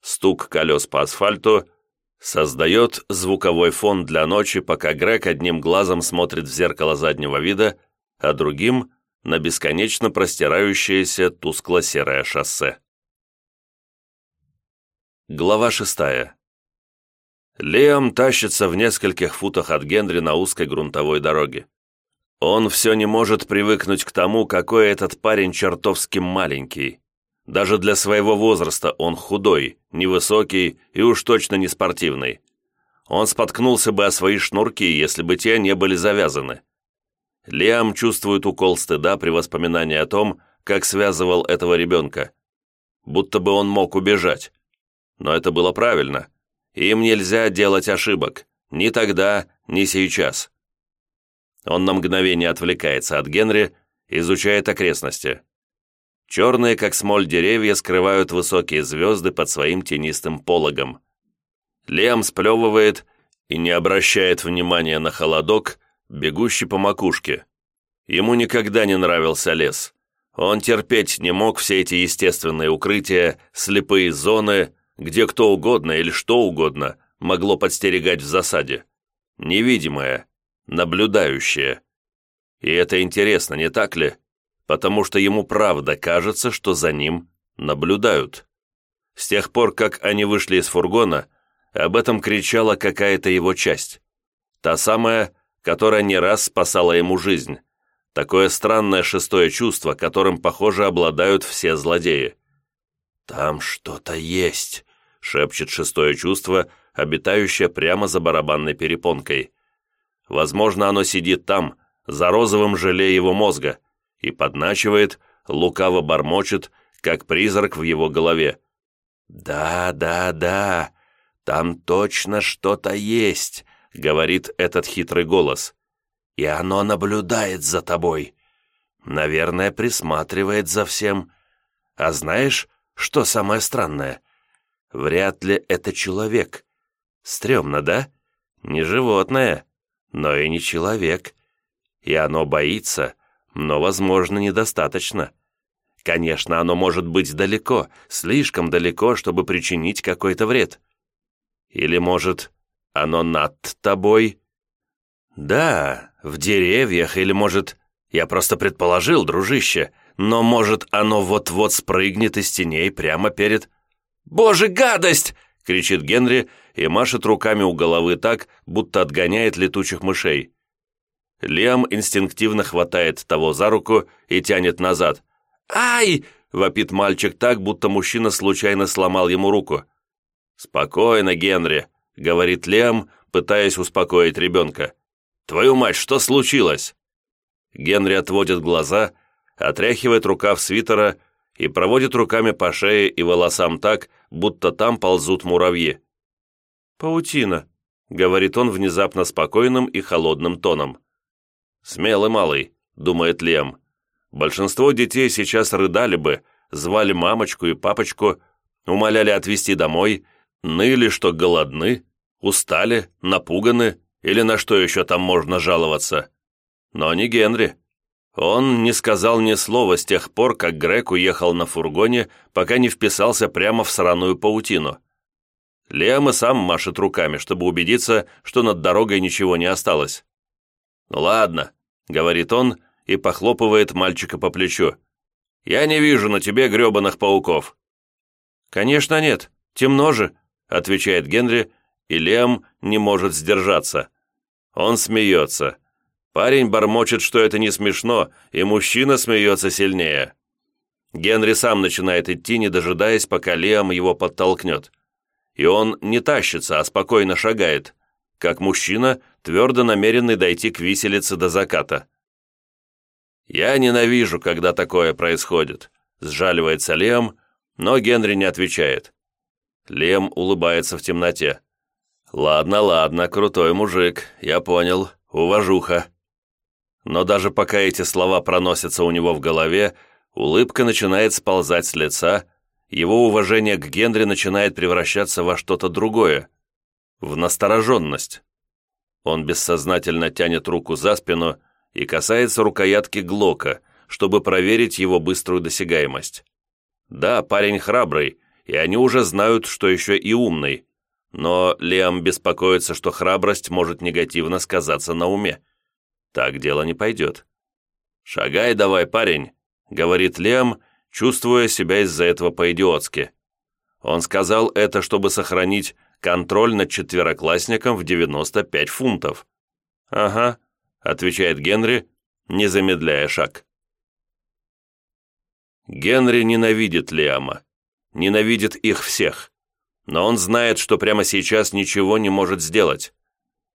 Стук колес по асфальту создает звуковой фон для ночи, пока Грег одним глазом смотрит в зеркало заднего вида, а другим — на бесконечно простирающееся тускло-серое шоссе. Глава шестая. Лиам тащится в нескольких футах от Генри на узкой грунтовой дороге. Он все не может привыкнуть к тому, какой этот парень чертовски маленький. Даже для своего возраста он худой, невысокий и уж точно не спортивный. Он споткнулся бы о свои шнурки, если бы те не были завязаны. Лиам чувствует укол стыда при воспоминании о том, как связывал этого ребенка. Будто бы он мог убежать. Но это было правильно. Им нельзя делать ошибок. Ни тогда, ни сейчас. Он на мгновение отвлекается от Генри, изучает окрестности. Черные, как смоль, деревья скрывают высокие звезды под своим тенистым пологом. Лем сплевывает и не обращает внимания на холодок, бегущий по макушке. Ему никогда не нравился лес. Он терпеть не мог все эти естественные укрытия, слепые зоны, где кто угодно или что угодно могло подстерегать в засаде. Невидимое, наблюдающее. И это интересно, не так ли? Потому что ему правда кажется, что за ним наблюдают. С тех пор, как они вышли из фургона, об этом кричала какая-то его часть. Та самая, которая не раз спасала ему жизнь. Такое странное шестое чувство, которым, похоже, обладают все злодеи. «Там что-то есть», — шепчет шестое чувство, обитающее прямо за барабанной перепонкой. Возможно, оно сидит там, за розовым желе его мозга, и подначивает, лукаво бормочет, как призрак в его голове. «Да, да, да, там точно что-то есть», — говорит этот хитрый голос. «И оно наблюдает за тобой. Наверное, присматривает за всем. А знаешь, что самое странное? Вряд ли это человек. Стремно, да? Не животное, но и не человек. И оно боится, но, возможно, недостаточно. Конечно, оно может быть далеко, слишком далеко, чтобы причинить какой-то вред. Или, может, оно над тобой? Да, в деревьях, или, может, я просто предположил, дружище, но, может, оно вот-вот спрыгнет из теней прямо перед... «Боже, гадость!» — кричит Генри и машет руками у головы так, будто отгоняет летучих мышей. Лиам инстинктивно хватает того за руку и тянет назад. «Ай!» — вопит мальчик так, будто мужчина случайно сломал ему руку. «Спокойно, Генри», — говорит Лиам, пытаясь успокоить ребенка. «Твою мать, что случилось?» Генри отводит глаза, отряхивает рукав свитера и проводит руками по шее и волосам так, будто там ползут муравьи. «Паутина», — говорит он внезапно спокойным и холодным тоном. «Смелый малый», — думает Лем. «Большинство детей сейчас рыдали бы, звали мамочку и папочку, умоляли отвезти домой, ныли, что голодны, устали, напуганы или на что еще там можно жаловаться. Но не Генри. Он не сказал ни слова с тех пор, как Грег уехал на фургоне, пока не вписался прямо в сраную паутину. Лем и сам машет руками, чтобы убедиться, что над дорогой ничего не осталось. «Ладно», — говорит он и похлопывает мальчика по плечу. «Я не вижу на тебе гребаных пауков». «Конечно нет, темно же», — отвечает Генри, и Лем не может сдержаться. Он смеется. Парень бормочет, что это не смешно, и мужчина смеется сильнее. Генри сам начинает идти, не дожидаясь, пока Лиам его подтолкнет. И он не тащится, а спокойно шагает как мужчина, твердо намеренный дойти к виселице до заката. «Я ненавижу, когда такое происходит», — сжаливается Лиам, но Генри не отвечает. Лем улыбается в темноте. «Ладно, ладно, крутой мужик, я понял, уважуха». Но даже пока эти слова проносятся у него в голове, улыбка начинает сползать с лица, его уважение к Генри начинает превращаться во что-то другое, в настороженность. Он бессознательно тянет руку за спину и касается рукоятки Глока, чтобы проверить его быструю досягаемость. Да, парень храбрый, и они уже знают, что еще и умный, но Лиам беспокоится, что храбрость может негативно сказаться на уме. Так дело не пойдет. «Шагай давай, парень», — говорит Лиам, чувствуя себя из-за этого по-идиотски. Он сказал это, чтобы сохранить контроль над четвероклассником в 95 фунтов. «Ага», — отвечает Генри, не замедляя шаг. Генри ненавидит Лиама. Ненавидит их всех. Но он знает, что прямо сейчас ничего не может сделать.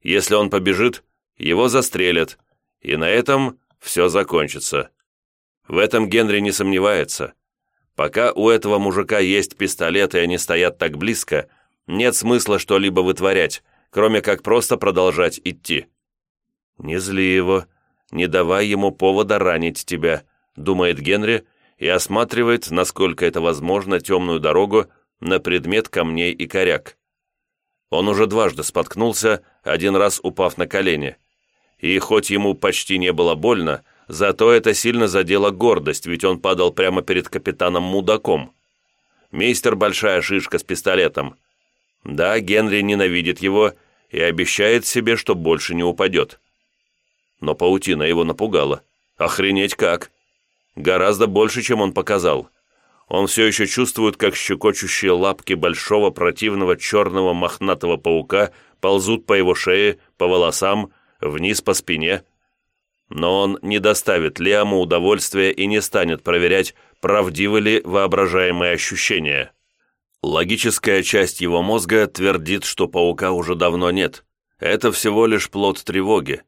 Если он побежит, его застрелят, и на этом все закончится. В этом Генри не сомневается. Пока у этого мужика есть пистолет, и они стоят так близко, нет смысла что-либо вытворять, кроме как просто продолжать идти. «Не зли его, не давай ему повода ранить тебя», думает Генри и осматривает, насколько это возможно, темную дорогу на предмет камней и коряк. Он уже дважды споткнулся, один раз упав на колени. И хоть ему почти не было больно, зато это сильно задело гордость, ведь он падал прямо перед капитаном-мудаком. Мейстер большая шишка с пистолетом. Да, Генри ненавидит его и обещает себе, что больше не упадет. Но паутина его напугала. Охренеть как! Гораздо больше, чем он показал. Он все еще чувствует, как щекочущие лапки большого противного черного мохнатого паука ползут по его шее, по волосам, вниз по спине. Но он не доставит Лиаму удовольствия и не станет проверять, правдивы ли воображаемые ощущения. Логическая часть его мозга твердит, что паука уже давно нет. Это всего лишь плод тревоги.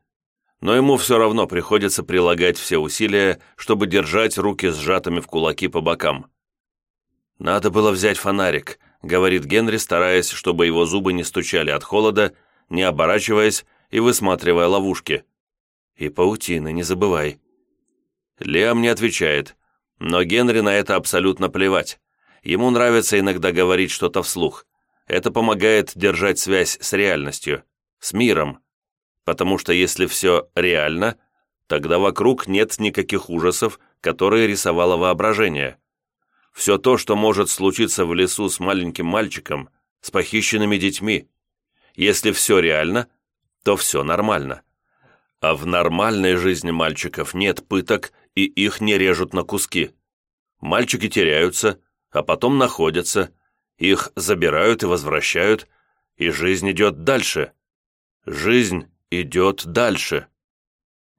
Но ему все равно приходится прилагать все усилия, чтобы держать руки сжатыми в кулаки по бокам. «Надо было взять фонарик», — говорит Генри, стараясь, чтобы его зубы не стучали от холода, не оборачиваясь и высматривая ловушки. «И паутины, не забывай». Лиам не отвечает, но Генри на это абсолютно плевать. Ему нравится иногда говорить что-то вслух. Это помогает держать связь с реальностью, с миром. Потому что если все реально, тогда вокруг нет никаких ужасов, которые рисовало воображение. Все то, что может случиться в лесу с маленьким мальчиком, с похищенными детьми. Если все реально, то все нормально. А в нормальной жизни мальчиков нет пыток, и их не режут на куски. Мальчики теряются, а потом находятся, их забирают и возвращают, и жизнь идет дальше. Жизнь идет дальше.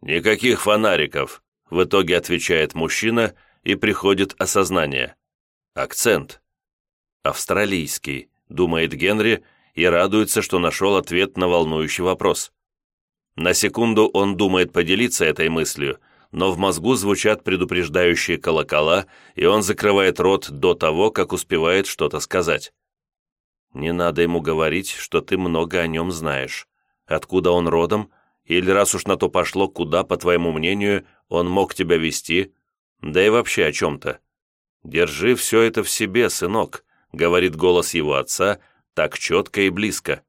«Никаких фонариков», — в итоге отвечает мужчина, и приходит осознание. Акцент. Австралийский, думает Генри и радуется, что нашел ответ на волнующий вопрос. На секунду он думает поделиться этой мыслью, но в мозгу звучат предупреждающие колокола, и он закрывает рот до того, как успевает что-то сказать. «Не надо ему говорить, что ты много о нем знаешь. Откуда он родом? Или раз уж на то пошло, куда, по твоему мнению, он мог тебя вести? Да и вообще о чем-то. «Держи все это в себе, сынок», — говорит голос его отца, так четко и близко.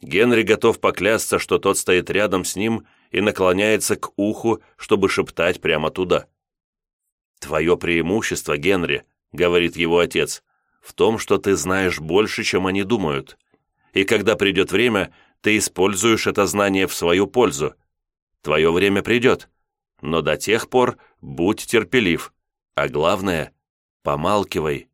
Генри готов поклясться, что тот стоит рядом с ним и наклоняется к уху, чтобы шептать прямо туда. «Твое преимущество, Генри», — говорит его отец, «в том, что ты знаешь больше, чем они думают. И когда придет время, ты используешь это знание в свою пользу. Твое время придет, но до тех пор будь терпелив». А главное, помалкивай.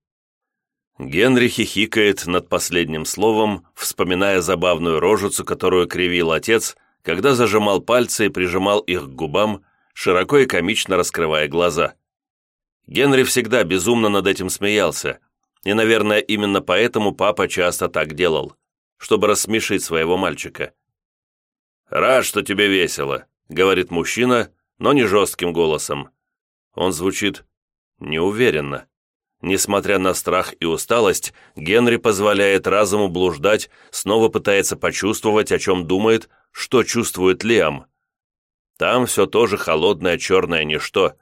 Генри хихикает над последним словом, вспоминая забавную рожицу, которую кривил отец, когда зажимал пальцы и прижимал их к губам, широко и комично раскрывая глаза. Генри всегда безумно над этим смеялся, и, наверное, именно поэтому папа часто так делал, чтобы рассмешить своего мальчика. «Рад, что тебе весело», — говорит мужчина, но не жестким голосом. Он звучит Неуверенно. Несмотря на страх и усталость, Генри позволяет разуму блуждать, снова пытается почувствовать, о чем думает, что чувствует Лиам. Там все тоже холодное черное ничто,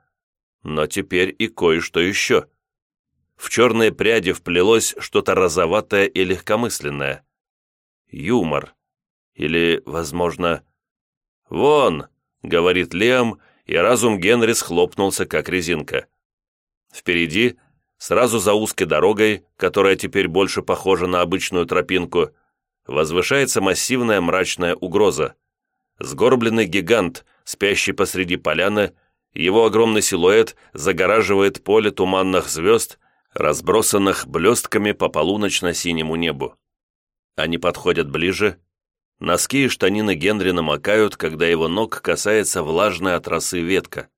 но теперь и кое-что еще. В черные пряди вплелось что-то розоватое и легкомысленное. Юмор. Или, возможно... «Вон!» — говорит Лиам, и разум Генри схлопнулся, как резинка. Впереди Сразу за узкой дорогой, которая теперь больше похожа на обычную тропинку, возвышается массивная мрачная угроза. Сгорбленный гигант, спящий посреди поляны, его огромный силуэт загораживает поле туманных звезд, разбросанных блестками по полуночно-синему небу. Они подходят ближе. Носки и штанины Генри намокают, когда его ног касается влажной от росы ветка.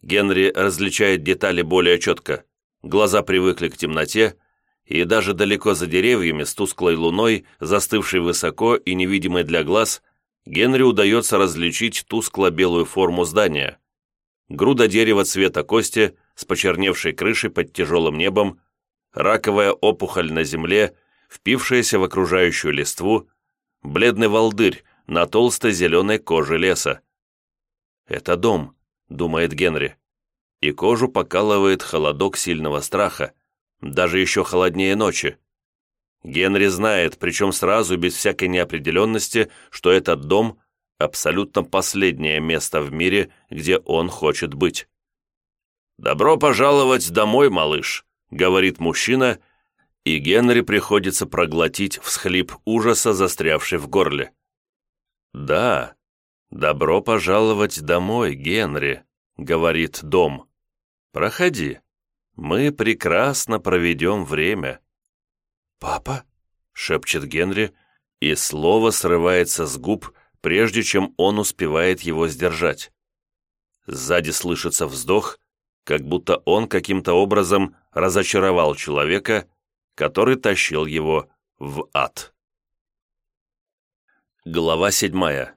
Генри различает детали более четко глаза привыкли к темноте, и даже далеко за деревьями с тусклой луной, застывшей высоко и невидимой для глаз, Генри удается различить тускло-белую форму здания. Груда дерева цвета кости с почерневшей крышей под тяжелым небом, раковая опухоль на земле, впившаяся в окружающую листву, бледный волдырь на толстой зеленой коже леса. «Это дом», — думает Генри и кожу покалывает холодок сильного страха, даже еще холоднее ночи. Генри знает, причем сразу, без всякой неопределенности, что этот дом – абсолютно последнее место в мире, где он хочет быть. «Добро пожаловать домой, малыш», – говорит мужчина, и Генри приходится проглотить всхлип ужаса, застрявший в горле. «Да, добро пожаловать домой, Генри», — говорит дом. Проходи. Мы прекрасно проведем время». «Папа?» — шепчет Генри, и слово срывается с губ, прежде чем он успевает его сдержать. Сзади слышится вздох, как будто он каким-то образом разочаровал человека, который тащил его в ад. Глава седьмая.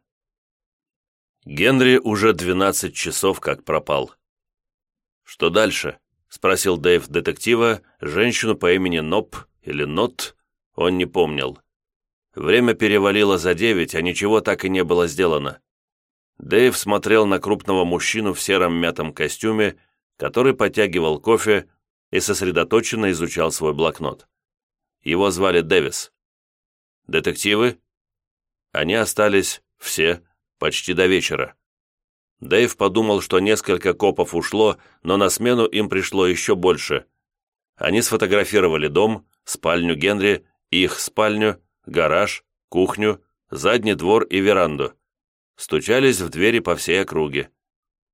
Генри уже 12 часов как пропал. «Что дальше?» — спросил Дэйв детектива, женщину по имени Ноп или Нот, он не помнил. Время перевалило за девять, а ничего так и не было сделано. Дэйв смотрел на крупного мужчину в сером мятом костюме, который подтягивал кофе и сосредоточенно изучал свой блокнот. Его звали Дэвис. «Детективы?» Они остались все почти до вечера. Дэйв подумал, что несколько копов ушло, но на смену им пришло еще больше. Они сфотографировали дом, спальню Генри, их спальню, гараж, кухню, задний двор и веранду. Стучались в двери по всей округе.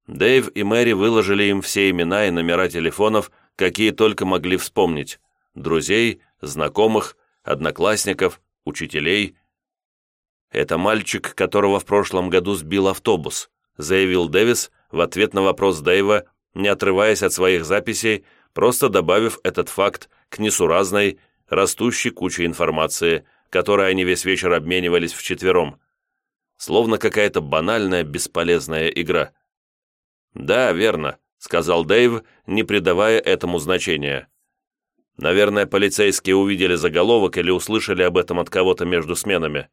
Дэйв и Мэри выложили им все имена и номера телефонов, какие только могли вспомнить. Друзей, знакомых, одноклассников, учителей. Это мальчик, которого в прошлом году сбил автобус заявил Дэвис в ответ на вопрос Дэйва, не отрываясь от своих записей, просто добавив этот факт к несуразной, растущей куче информации, которой они весь вечер обменивались вчетвером. Словно какая-то банальная, бесполезная игра. «Да, верно», — сказал Дэйв, не придавая этому значения. Наверное, полицейские увидели заголовок или услышали об этом от кого-то между сменами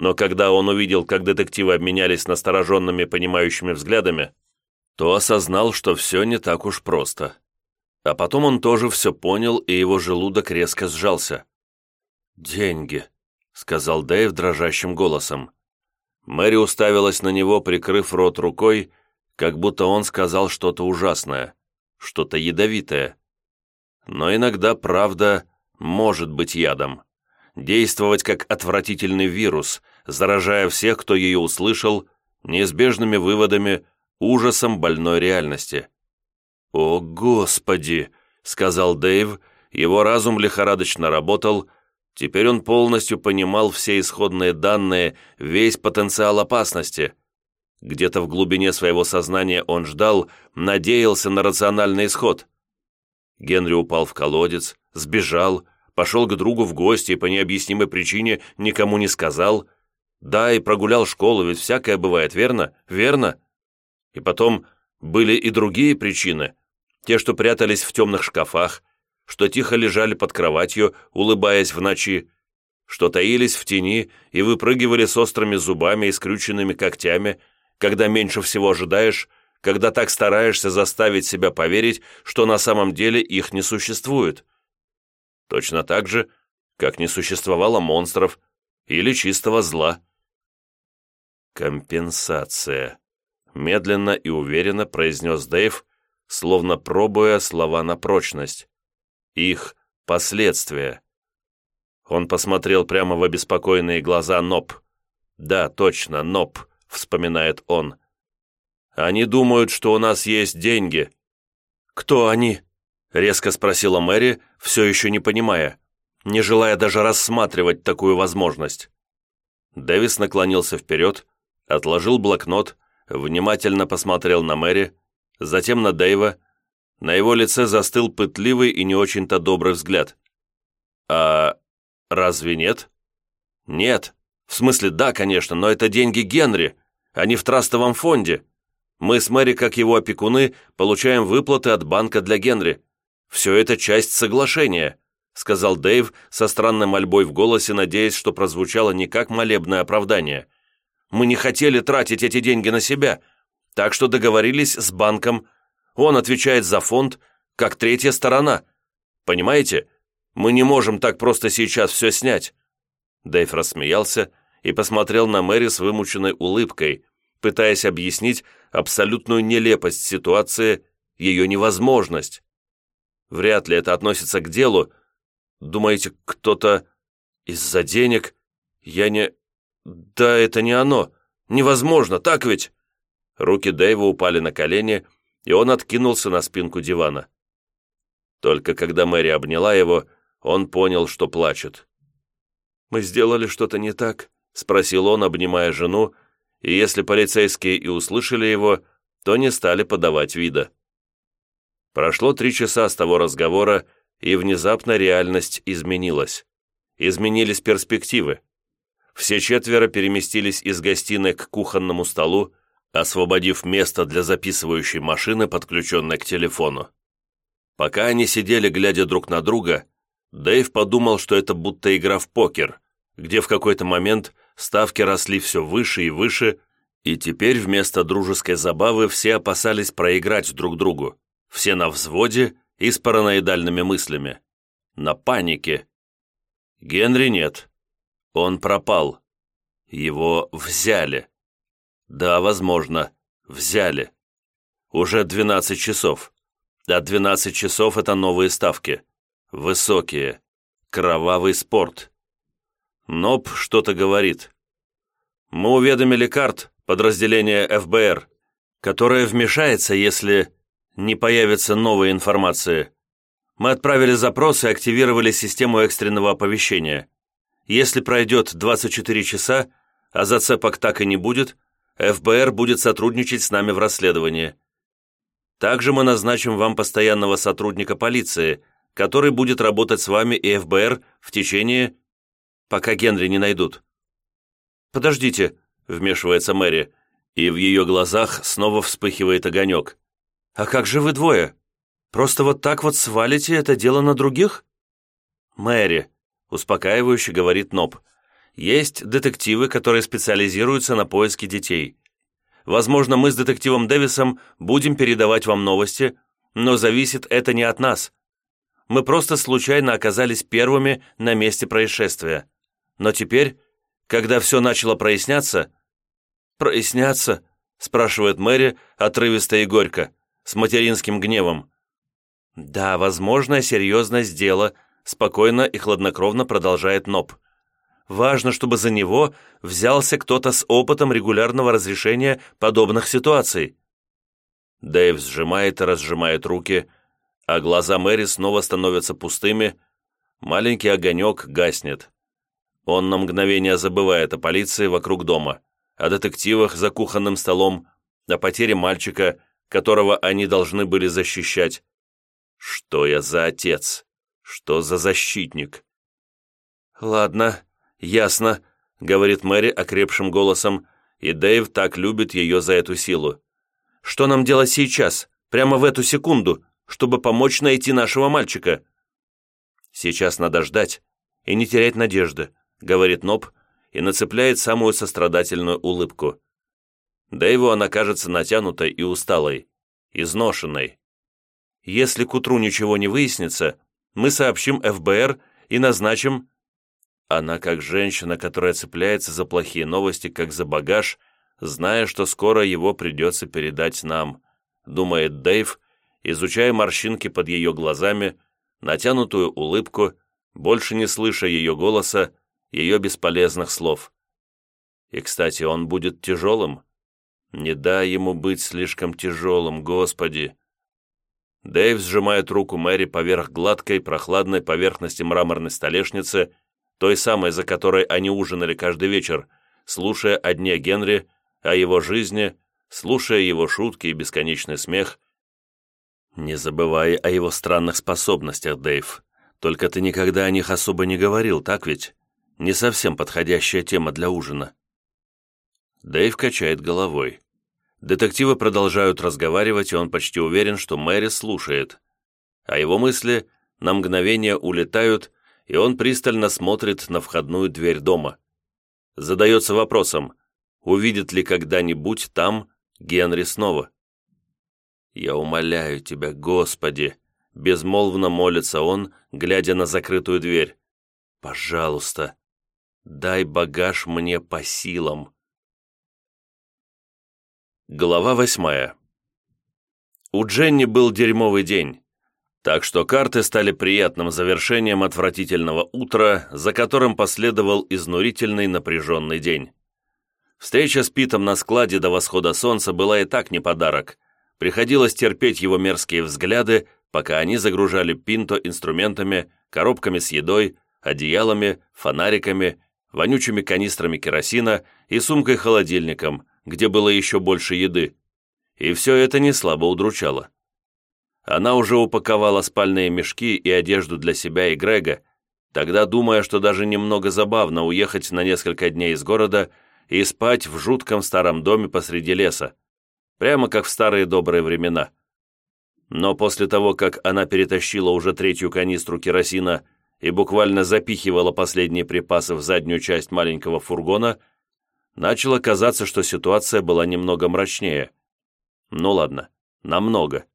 но когда он увидел, как детективы обменялись настороженными понимающими взглядами, то осознал, что все не так уж просто. А потом он тоже все понял, и его желудок резко сжался. «Деньги», — сказал Дэйв дрожащим голосом. Мэри уставилась на него, прикрыв рот рукой, как будто он сказал что-то ужасное, что-то ядовитое. Но иногда правда может быть ядом действовать как отвратительный вирус, заражая всех, кто ее услышал, неизбежными выводами, ужасом больной реальности. «О, Господи!» — сказал Дэйв, его разум лихорадочно работал, теперь он полностью понимал все исходные данные, весь потенциал опасности. Где-то в глубине своего сознания он ждал, надеялся на рациональный исход. Генри упал в колодец, сбежал, пошел к другу в гости и по необъяснимой причине никому не сказал. Да, и прогулял школу, ведь всякое бывает, верно? Верно? И потом были и другие причины. Те, что прятались в темных шкафах, что тихо лежали под кроватью, улыбаясь в ночи, что таились в тени и выпрыгивали с острыми зубами и скрюченными когтями, когда меньше всего ожидаешь, когда так стараешься заставить себя поверить, что на самом деле их не существует. Точно так же, как не существовало монстров или чистого зла. «Компенсация», — медленно и уверенно произнес Дэйв, словно пробуя слова на прочность. «Их последствия». Он посмотрел прямо в обеспокоенные глаза Ноб. «Да, точно, Ноб», — вспоминает он. «Они думают, что у нас есть деньги». «Кто они?» — резко спросила Мэри, все еще не понимая, не желая даже рассматривать такую возможность. Дэвис наклонился вперед, отложил блокнот, внимательно посмотрел на Мэри, затем на Дэйва. На его лице застыл пытливый и не очень-то добрый взгляд. «А «Разве нет?» «Нет. В смысле, да, конечно, но это деньги Генри. Они в трастовом фонде. Мы с Мэри, как его опекуны, получаем выплаты от банка для Генри. Все это часть соглашения», сказал Дэйв со странной мольбой в голосе, надеясь, что прозвучало не как молебное оправдание. «Мы не хотели тратить эти деньги на себя, так что договорились с банком. Он отвечает за фонд, как третья сторона. Понимаете?» Мы не можем так просто сейчас все снять». Дэйв рассмеялся и посмотрел на Мэри с вымученной улыбкой, пытаясь объяснить абсолютную нелепость ситуации, ее невозможность. Вряд ли это относится к делу. Думаете, кто-то из-за денег? Я не... Да, это не оно. Невозможно, так ведь? Руки Дэйва упали на колени, и он откинулся на спинку дивана. Только когда Мэри обняла его, он понял, что плачет. «Мы сделали что-то не так?» — спросил он, обнимая жену, и если полицейские и услышали его, то не стали подавать вида. Прошло три часа с того разговора, и внезапно реальность изменилась. Изменились перспективы. Все четверо переместились из гостиной к кухонному столу, освободив место для записывающей машины, подключенной к телефону. Пока они сидели, глядя друг на друга, Дэйв подумал, что это будто игра в покер, где в какой-то момент ставки росли все выше и выше, и теперь вместо дружеской забавы все опасались проиграть друг другу, все на взводе и с параноидальными мыслями. На панике. Генри нет. Он пропал. Его взяли. Да, возможно, взяли. Уже 12 часов. А 12 часов — это новые ставки. Высокие. Кровавый спорт. НОП что-то говорит. Мы уведомили карт подразделения ФБР, которое вмешается, если не появится новой информации. Мы отправили запрос и активировали систему экстренного оповещения. Если пройдет 24 часа, а зацепок так и не будет, ФБР будет сотрудничать с нами в расследовании. Также мы назначим вам постоянного сотрудника полиции, который будет работать с вами и ФБР в течение... пока Генри не найдут». «Подождите», — вмешивается Мэри, и в ее глазах снова вспыхивает огонек. «А как же вы двое? Просто вот так вот свалите это дело на других?» «Мэри», — успокаивающе говорит Ноб, «есть детективы, которые специализируются на поиске детей. Возможно, мы с детективом Дэвисом будем передавать вам новости, но зависит это не от нас. Мы просто случайно оказались первыми на месте происшествия. Но теперь, когда все начало проясняться... «Проясняться?» — спрашивает Мэри, отрывисто и горько, с материнским гневом. «Да, возможно, серьезность дела», — спокойно и хладнокровно продолжает Ноб. «Важно, чтобы за него взялся кто-то с опытом регулярного разрешения подобных ситуаций». Дэйв сжимает и разжимает руки, — а глаза Мэри снова становятся пустыми, маленький огонек гаснет. Он на мгновение забывает о полиции вокруг дома, о детективах за кухонным столом, о потере мальчика, которого они должны были защищать. Что я за отец? Что за защитник? «Ладно, ясно», — говорит Мэри окрепшим голосом, и Дэйв так любит ее за эту силу. «Что нам делать сейчас, прямо в эту секунду?» чтобы помочь найти нашего мальчика. «Сейчас надо ждать и не терять надежды», — говорит Ноб и нацепляет самую сострадательную улыбку. Дэйву она кажется натянутой и усталой, изношенной. «Если к утру ничего не выяснится, мы сообщим ФБР и назначим...» Она, как женщина, которая цепляется за плохие новости, как за багаж, зная, что скоро его придется передать нам, думает Дэйв, изучая морщинки под ее глазами, натянутую улыбку, больше не слыша ее голоса, ее бесполезных слов. И, кстати, он будет тяжелым. Не дай ему быть слишком тяжелым, Господи. Дэйв сжимает руку Мэри поверх гладкой, прохладной поверхности мраморной столешницы, той самой, за которой они ужинали каждый вечер, слушая о дне Генри, о его жизни, слушая его шутки и бесконечный смех. Не забывай о его странных способностях, Дэйв. Только ты никогда о них особо не говорил, так ведь? Не совсем подходящая тема для ужина. Дэйв качает головой. Детективы продолжают разговаривать, и он почти уверен, что Мэри слушает. А его мысли на мгновение улетают, и он пристально смотрит на входную дверь дома. Задается вопросом, увидит ли когда-нибудь там Генри снова. «Я умоляю тебя, Господи!» Безмолвно молится он, глядя на закрытую дверь. «Пожалуйста, дай багаж мне по силам». Глава восьмая. У Дженни был дерьмовый день, так что карты стали приятным завершением отвратительного утра, за которым последовал изнурительный напряженный день. Встреча с Питом на складе до восхода солнца была и так не подарок. Приходилось терпеть его мерзкие взгляды, пока они загружали Пинто инструментами, коробками с едой, одеялами, фонариками, вонючими канистрами керосина и сумкой-холодильником, где было еще больше еды. И все это не слабо удручало. Она уже упаковала спальные мешки и одежду для себя и Грега, тогда думая, что даже немного забавно уехать на несколько дней из города и спать в жутком старом доме посреди леса, прямо как в старые добрые времена. Но после того, как она перетащила уже третью канистру керосина и буквально запихивала последние припасы в заднюю часть маленького фургона, начало казаться, что ситуация была немного мрачнее. Ну ладно, намного.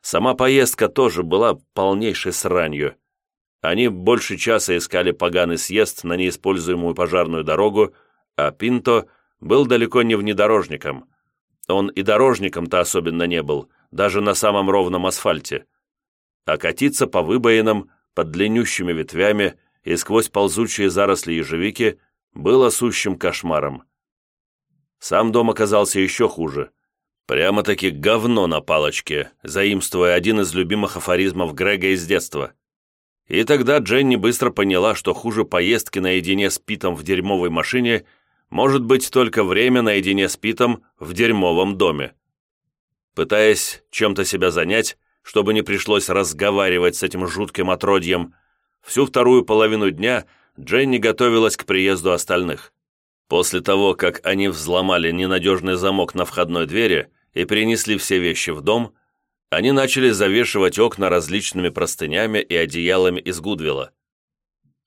Сама поездка тоже была полнейшей сранью. Они больше часа искали поганый съезд на неиспользуемую пожарную дорогу, а Пинто был далеко не внедорожником. Он и дорожником-то особенно не был, даже на самом ровном асфальте. А катиться по выбоинам, под длиннющими ветвями и сквозь ползучие заросли ежевики было сущим кошмаром. Сам дом оказался еще хуже. Прямо-таки говно на палочке, заимствуя один из любимых афоризмов Грега из детства. И тогда Дженни быстро поняла, что хуже поездки наедине с Питом в дерьмовой машине может быть только время наедине с Питом в дерьмовом доме. Пытаясь чем-то себя занять, чтобы не пришлось разговаривать с этим жутким отродьем, всю вторую половину дня Дженни готовилась к приезду остальных. После того, как они взломали ненадежный замок на входной двери и перенесли все вещи в дом, они начали завешивать окна различными простынями и одеялами из Гудвилла.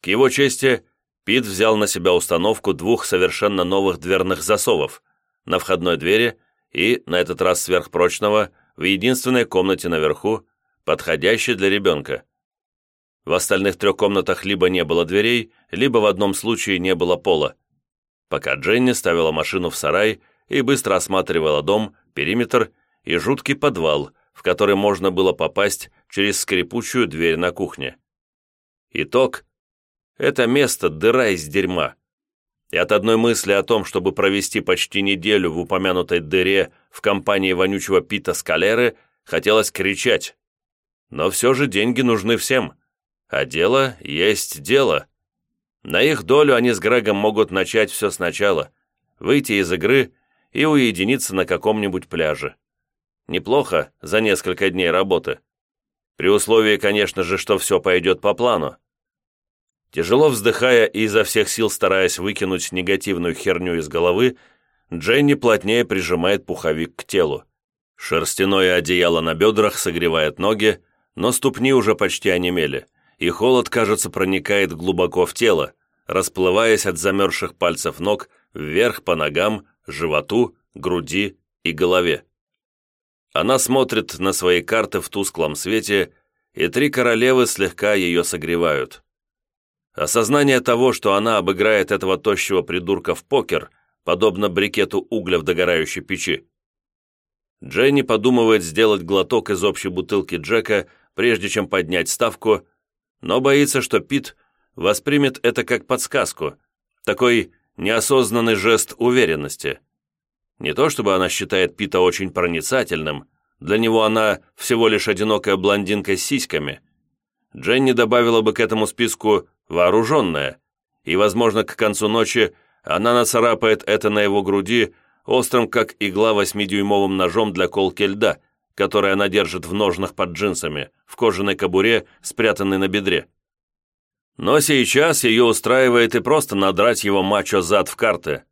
К его чести, Пит взял на себя установку двух совершенно новых дверных засовов на входной двери и, на этот раз сверхпрочного, в единственной комнате наверху, подходящей для ребенка. В остальных трех комнатах либо не было дверей, либо в одном случае не было пола пока Дженни ставила машину в сарай и быстро осматривала дом, периметр и жуткий подвал, в который можно было попасть через скрипучую дверь на кухне. Итог – это место дыра из дерьма. И от одной мысли о том, чтобы провести почти неделю в упомянутой дыре в компании вонючего Пита Скалеры, хотелось кричать. Но все же деньги нужны всем, а дело есть дело. На их долю они с Грегом могут начать все сначала, выйти из игры и уединиться на каком-нибудь пляже. Неплохо за несколько дней работы. При условии, конечно же, что все пойдет по плану. Тяжело вздыхая и изо всех сил стараясь выкинуть негативную херню из головы, Дженни плотнее прижимает пуховик к телу. Шерстяное одеяло на бедрах согревает ноги, но ступни уже почти онемели – и холод, кажется, проникает глубоко в тело, расплываясь от замерзших пальцев ног вверх по ногам, животу, груди и голове. Она смотрит на свои карты в тусклом свете, и три королевы слегка ее согревают. Осознание того, что она обыграет этого тощего придурка в покер, подобно брикету угля в догорающей печи. Дженни подумывает сделать глоток из общей бутылки Джека, прежде чем поднять ставку, но боится, что Пит воспримет это как подсказку, такой неосознанный жест уверенности. Не то чтобы она считает Пита очень проницательным, для него она всего лишь одинокая блондинка с сиськами. Дженни добавила бы к этому списку «вооруженная», и, возможно, к концу ночи она нацарапает это на его груди острым, как игла восьмидюймовым ножом для колки льда, который она держит в ножнах под джинсами, в кожаной кобуре, спрятанной на бедре. Но сейчас ее устраивает и просто надрать его мачо зад в карты.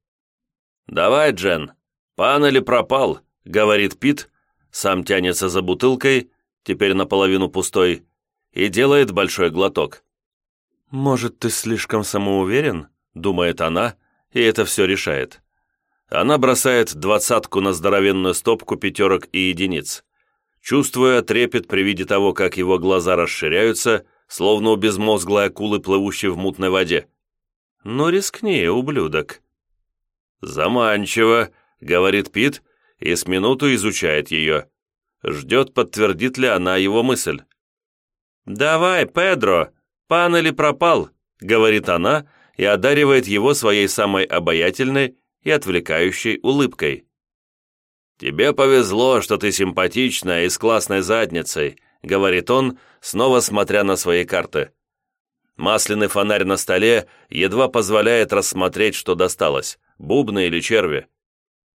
«Давай, Джен, «Пан или пропал?» — говорит Пит, сам тянется за бутылкой, теперь наполовину пустой, и делает большой глоток. «Может, ты слишком самоуверен?» — думает она, и это все решает. Она бросает двадцатку на здоровенную стопку пятерок и единиц. Чувствуя трепет при виде того, как его глаза расширяются, словно у безмозглой акулы, плывущей в мутной воде. «Ну, рискни, ублюдок». «Заманчиво», — говорит Пит и с минуту изучает ее. Ждет, подтвердит ли она его мысль. «Давай, Педро, пан или пропал», — говорит она и одаривает его своей самой обаятельной и отвлекающей улыбкой. «Тебе повезло, что ты симпатичная и с классной задницей», — говорит он, снова смотря на свои карты. Масляный фонарь на столе едва позволяет рассмотреть, что досталось, бубны или черви.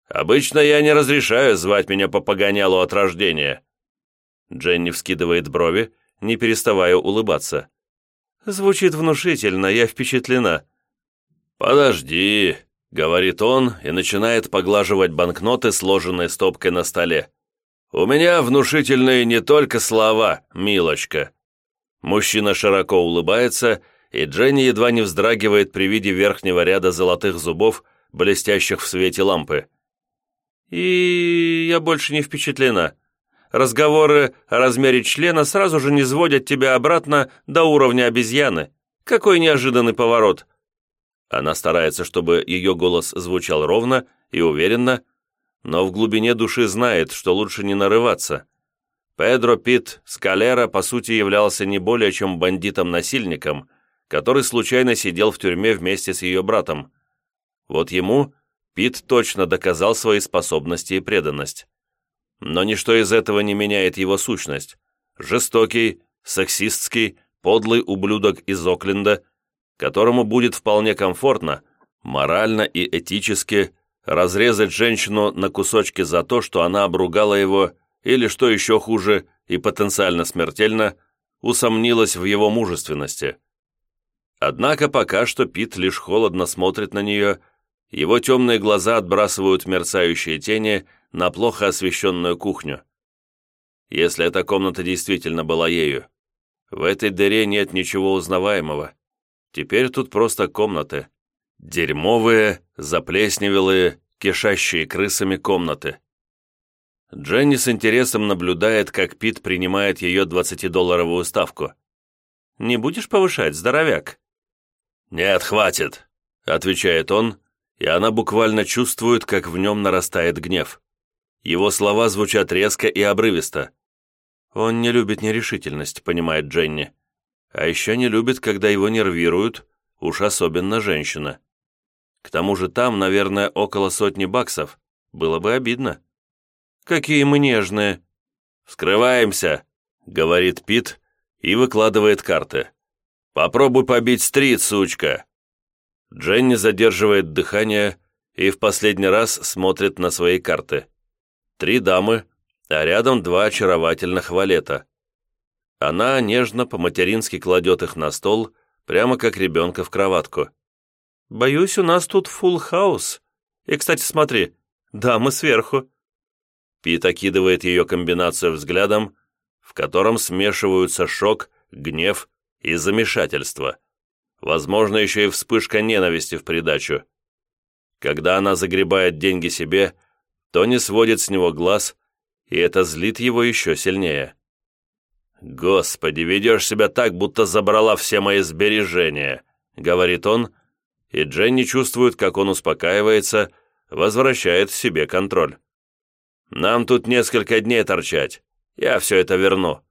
Обычно я не разрешаю звать меня по погонялу от рождения». Дженни вскидывает брови, не переставая улыбаться. «Звучит внушительно, я впечатлена». «Подожди», — говорит он и начинает поглаживать банкноты, сложенные стопкой на столе. «У меня внушительные не только слова, милочка». Мужчина широко улыбается, и Дженни едва не вздрагивает при виде верхнего ряда золотых зубов, блестящих в свете лампы. И я больше не впечатлена. Разговоры о размере члена сразу же не сводят тебя обратно до уровня обезьяны. Какой неожиданный поворот. Она старается, чтобы ее голос звучал ровно и уверенно, но в глубине души знает, что лучше не нарываться. Педро Пит Скалера, по сути, являлся не более чем бандитом-насильником, который случайно сидел в тюрьме вместе с ее братом. Вот ему Пит точно доказал свои способности и преданность. Но ничто из этого не меняет его сущность. Жестокий, сексистский, подлый ублюдок из Окленда, которому будет вполне комфортно, морально и этически, разрезать женщину на кусочки за то, что она обругала его, или, что еще хуже и потенциально смертельно, усомнилась в его мужественности. Однако пока что Пит лишь холодно смотрит на нее его темные глаза отбрасывают мерцающие тени на плохо освещенную кухню. Если эта комната действительно была ею, в этой дыре нет ничего узнаваемого. Теперь тут просто комнаты. Дерьмовые, заплесневелые, кишащие крысами комнаты. Дженни с интересом наблюдает, как Пит принимает ее 20-долларовую ставку. «Не будешь повышать, здоровяк?» «Нет, хватит», — отвечает он, и она буквально чувствует, как в нем нарастает гнев. Его слова звучат резко и обрывисто. «Он не любит нерешительность», — понимает Дженни. «А еще не любит, когда его нервируют, уж особенно женщина. К тому же там, наверное, около сотни баксов. Было бы обидно». «Какие мы нежные!» «Вскрываемся», — говорит Пит и выкладывает карты. «Попробуй побить стрит, сучка!» Дженни задерживает дыхание и в последний раз смотрит на свои карты. Три дамы, а рядом два очаровательных валета. Она нежно по-матерински кладет их на стол, прямо как ребенка в кроватку. «Боюсь, у нас тут фулл хаус. И, кстати, смотри, дамы сверху». Пит окидывает ее комбинацию взглядом, в котором смешиваются шок, гнев и замешательство. Возможно, еще и вспышка ненависти в придачу. Когда она загребает деньги себе, то не сводит с него глаз, и это злит его еще сильнее. «Господи, ведешь себя так, будто забрала все мои сбережения», — говорит он, и Дженни чувствует, как он успокаивается, возвращает себе контроль. «Нам тут несколько дней торчать. Я все это верну».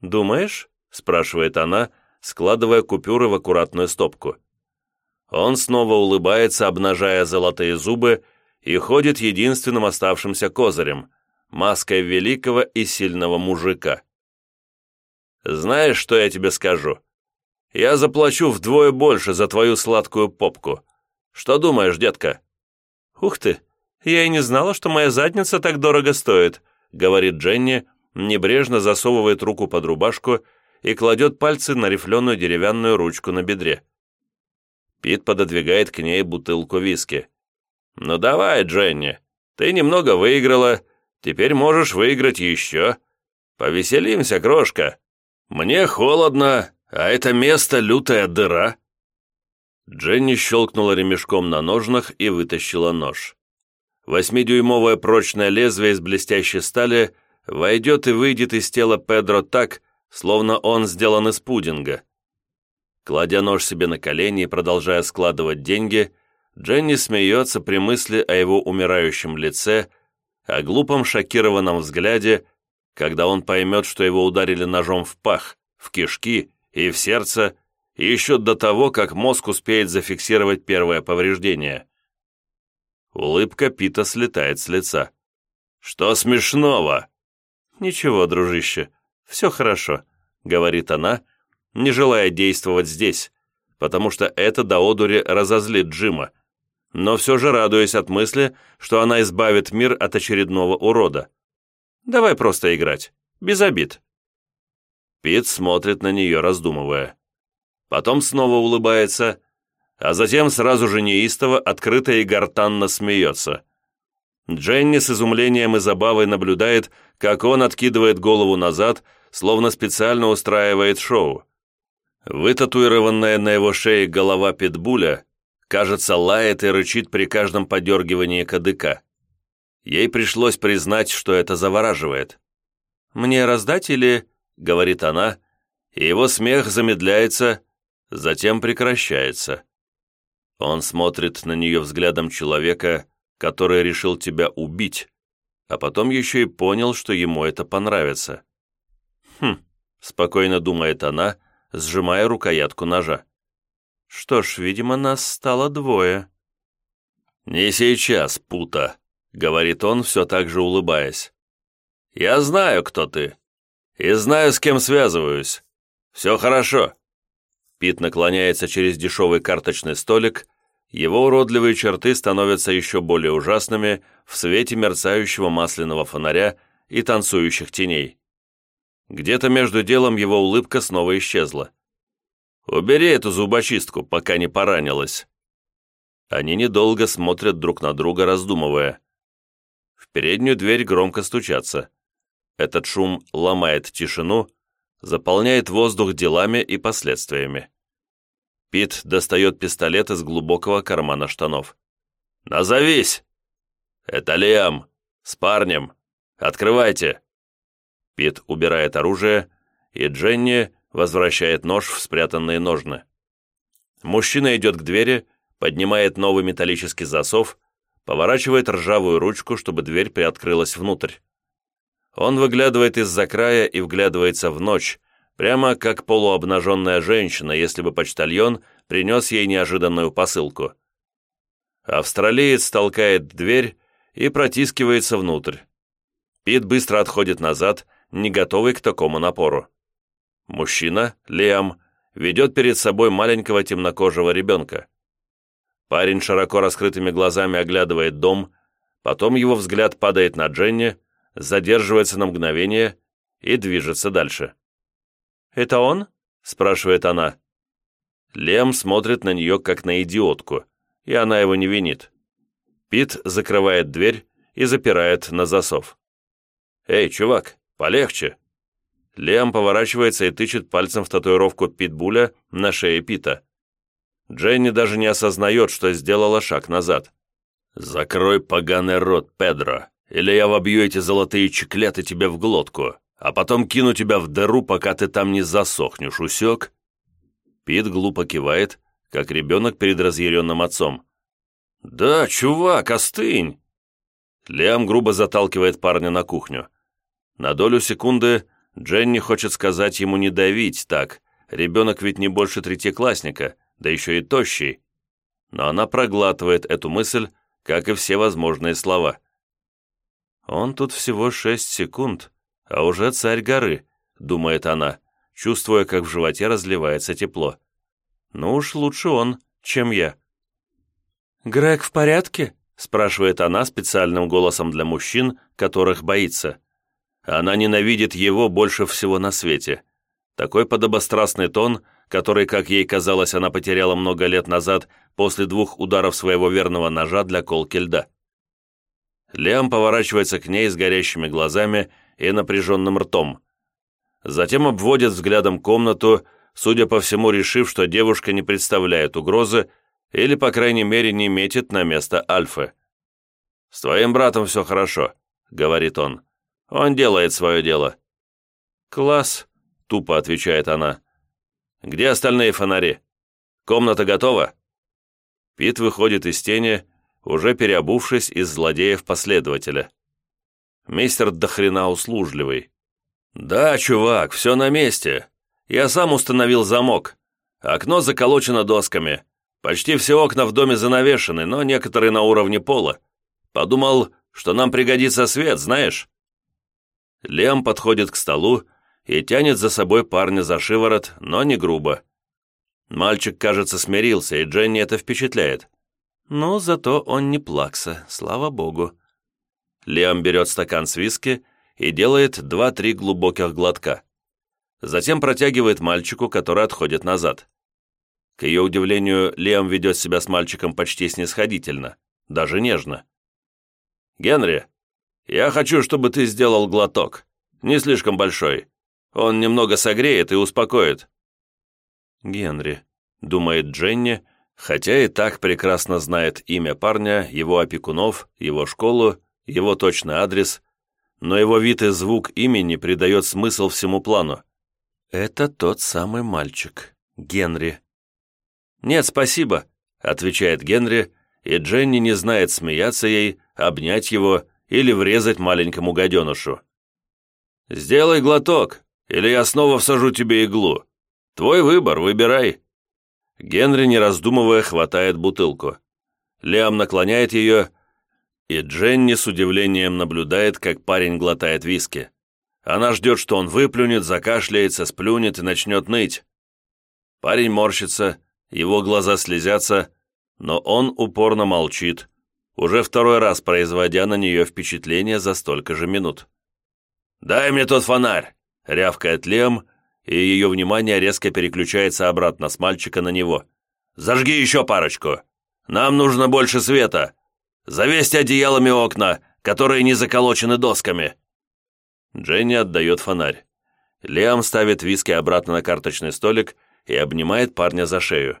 «Думаешь?» — спрашивает она, складывая купюры в аккуратную стопку. Он снова улыбается, обнажая золотые зубы, и ходит единственным оставшимся козырем — маской великого и сильного мужика. «Знаешь, что я тебе скажу? Я заплачу вдвое больше за твою сладкую попку. Что думаешь, детка?» «Ух ты, я и не знала, что моя задница так дорого стоит», — говорит Дженни, небрежно засовывает руку под рубашку и кладет пальцы на рифленую деревянную ручку на бедре. Пит пододвигает к ней бутылку виски. «Ну давай, Дженни, ты немного выиграла, теперь можешь выиграть еще. Повеселимся, крошка. Мне холодно, а это место лютая дыра». Дженни щелкнула ремешком на ножнах и вытащила нож. Восьмидюймовое прочное лезвие из блестящей стали войдет и выйдет из тела Педро так, словно он сделан из пудинга. Кладя нож себе на колени и продолжая складывать деньги, Дженни смеется при мысли о его умирающем лице, о глупом шокированном взгляде, когда он поймет, что его ударили ножом в пах, в кишки и в сердце, еще до того, как мозг успеет зафиксировать первое повреждение. Улыбка Пита слетает с лица. «Что смешного?» «Ничего, дружище, все хорошо», — говорит она, не желая действовать здесь, потому что это до одури разозлит Джима, но все же радуясь от мысли, что она избавит мир от очередного урода. «Давай просто играть, без обид». Пит смотрит на нее, раздумывая. Потом снова улыбается, а затем сразу же неистово, открыто и гортанно смеется. Дженни с изумлением и забавой наблюдает, как он откидывает голову назад, словно специально устраивает шоу. Вытатуированная на его шее голова питбуля, кажется, лает и рычит при каждом подергивании кадыка. Ей пришлось признать, что это завораживает. «Мне раздать или...» — говорит она, и его смех замедляется, затем прекращается. Он смотрит на нее взглядом человека, который решил тебя убить, а потом еще и понял, что ему это понравится. «Хм», — спокойно думает она, — сжимая рукоятку ножа. «Что ж, видимо, нас стало двое». «Не сейчас, пута», — говорит он, все так же улыбаясь. «Я знаю, кто ты, и знаю, с кем связываюсь. Все хорошо». Пит наклоняется через дешевый карточный столик, его уродливые черты становятся еще более ужасными в свете мерцающего масляного фонаря и танцующих теней. Где-то между делом его улыбка снова исчезла. «Убери эту зубочистку, пока не поранилась». Они недолго смотрят друг на друга, раздумывая. Переднюю дверь громко стучатся. Этот шум ломает тишину, заполняет воздух делами и последствиями. Пит достает пистолет из глубокого кармана штанов. «Назовись!» «Это Лиам! С парнем! Открывайте!» Пит убирает оружие, и Дженни возвращает нож в спрятанные ножны. Мужчина идет к двери, поднимает новый металлический засов, поворачивает ржавую ручку, чтобы дверь приоткрылась внутрь. Он выглядывает из-за края и вглядывается в ночь, прямо как полуобнаженная женщина, если бы почтальон принес ей неожиданную посылку. Австралиец толкает дверь и протискивается внутрь. Пит быстро отходит назад, не готовый к такому напору. Мужчина, Лиам, ведет перед собой маленького темнокожего ребенка. Парень широко раскрытыми глазами оглядывает дом, потом его взгляд падает на Дженни, задерживается на мгновение и движется дальше. «Это он?» – спрашивает она. Лем смотрит на нее, как на идиотку, и она его не винит. Пит закрывает дверь и запирает на засов. «Эй, чувак, Полегче. Лиам поворачивается и тычет пальцем в татуировку Питбуля на шее Пита. Дженни даже не осознает, что сделала шаг назад. «Закрой поганый рот, Педро, или я вобью эти золотые чеклеты тебе в глотку, а потом кину тебя в дыру, пока ты там не засохнешь, усек?» Пит глупо кивает, как ребенок перед разъяренным отцом. «Да, чувак, остынь!» Лиам грубо заталкивает парня на кухню. На долю секунды Дженни хочет сказать ему не давить так, ребенок ведь не больше третьеклассника, да еще и тощий. Но она проглатывает эту мысль, как и все возможные слова. «Он тут всего шесть секунд, а уже царь горы», — думает она, чувствуя, как в животе разливается тепло. «Ну уж лучше он, чем я». «Грег в порядке?» — спрашивает она специальным голосом для мужчин, которых боится. Она ненавидит его больше всего на свете. Такой подобострастный тон, который, как ей казалось, она потеряла много лет назад после двух ударов своего верного ножа для колки льда. Лиам поворачивается к ней с горящими глазами и напряженным ртом. Затем обводит взглядом комнату, судя по всему, решив, что девушка не представляет угрозы или, по крайней мере, не метит на место Альфы. «С твоим братом все хорошо», — говорит он. «Он делает свое дело». «Класс», — тупо отвечает она. «Где остальные фонари? Комната готова?» Пит выходит из тени, уже переобувшись из злодеев-последователя. Мистер дохрена услужливый. «Да, чувак, все на месте. Я сам установил замок. Окно заколочено досками. Почти все окна в доме занавешены, но некоторые на уровне пола. Подумал, что нам пригодится свет, знаешь?» Лем подходит к столу и тянет за собой парня за шиворот, но не грубо. Мальчик, кажется, смирился, и Дженни это впечатляет. Но зато он не плакса, слава богу. Лиам берет стакан с виски и делает два-три глубоких глотка. Затем протягивает мальчику, который отходит назад. К ее удивлению, Лиам ведет себя с мальчиком почти снисходительно, даже нежно. «Генри, я хочу, чтобы ты сделал глоток. Не слишком большой. Он немного согреет и успокоит». «Генри», — думает Дженни, хотя и так прекрасно знает имя парня, его опекунов, его школу, его точный адрес, но его вид и звук имени придает смысл всему плану. «Это тот самый мальчик, Генри». «Нет, спасибо», — отвечает Генри, и Дженни не знает, смеяться ей, обнять его или врезать маленькому гаденышу. «Сделай глоток, или я снова всажу тебе иглу. Твой выбор, выбирай». Генри, не раздумывая, хватает бутылку. Лиам наклоняет ее, и Дженни с удивлением наблюдает, как парень глотает виски. Она ждет, что он выплюнет, закашляется, сплюнет и начнет ныть. Парень морщится, его глаза слезятся, но он упорно молчит, уже второй раз производя на нее впечатление за столько же минут. «Дай мне тот фонарь!» — рявкает Лем, и ее внимание резко переключается обратно с мальчика на него. «Зажги еще парочку! Нам нужно больше света! Завесьте одеялами окна, которые не заколочены досками!» Дженни отдает фонарь. Лиам ставит виски обратно на карточный столик и обнимает парня за шею.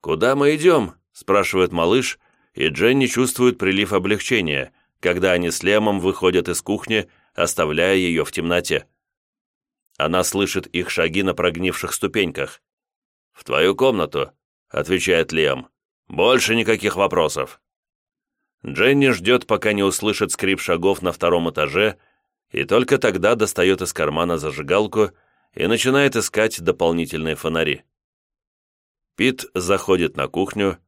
«Куда мы идем?» – спрашивает малыш, и Дженни чувствует прилив облегчения, когда они с Лемом выходят из кухни, оставляя ее в темноте. Она слышит их шаги на прогнивших ступеньках. «В твою комнату», — отвечает Лем. «Больше никаких вопросов». Дженни ждет, пока не услышит скрип шагов на втором этаже, и только тогда достает из кармана зажигалку и начинает искать дополнительные фонари. Пит заходит на кухню,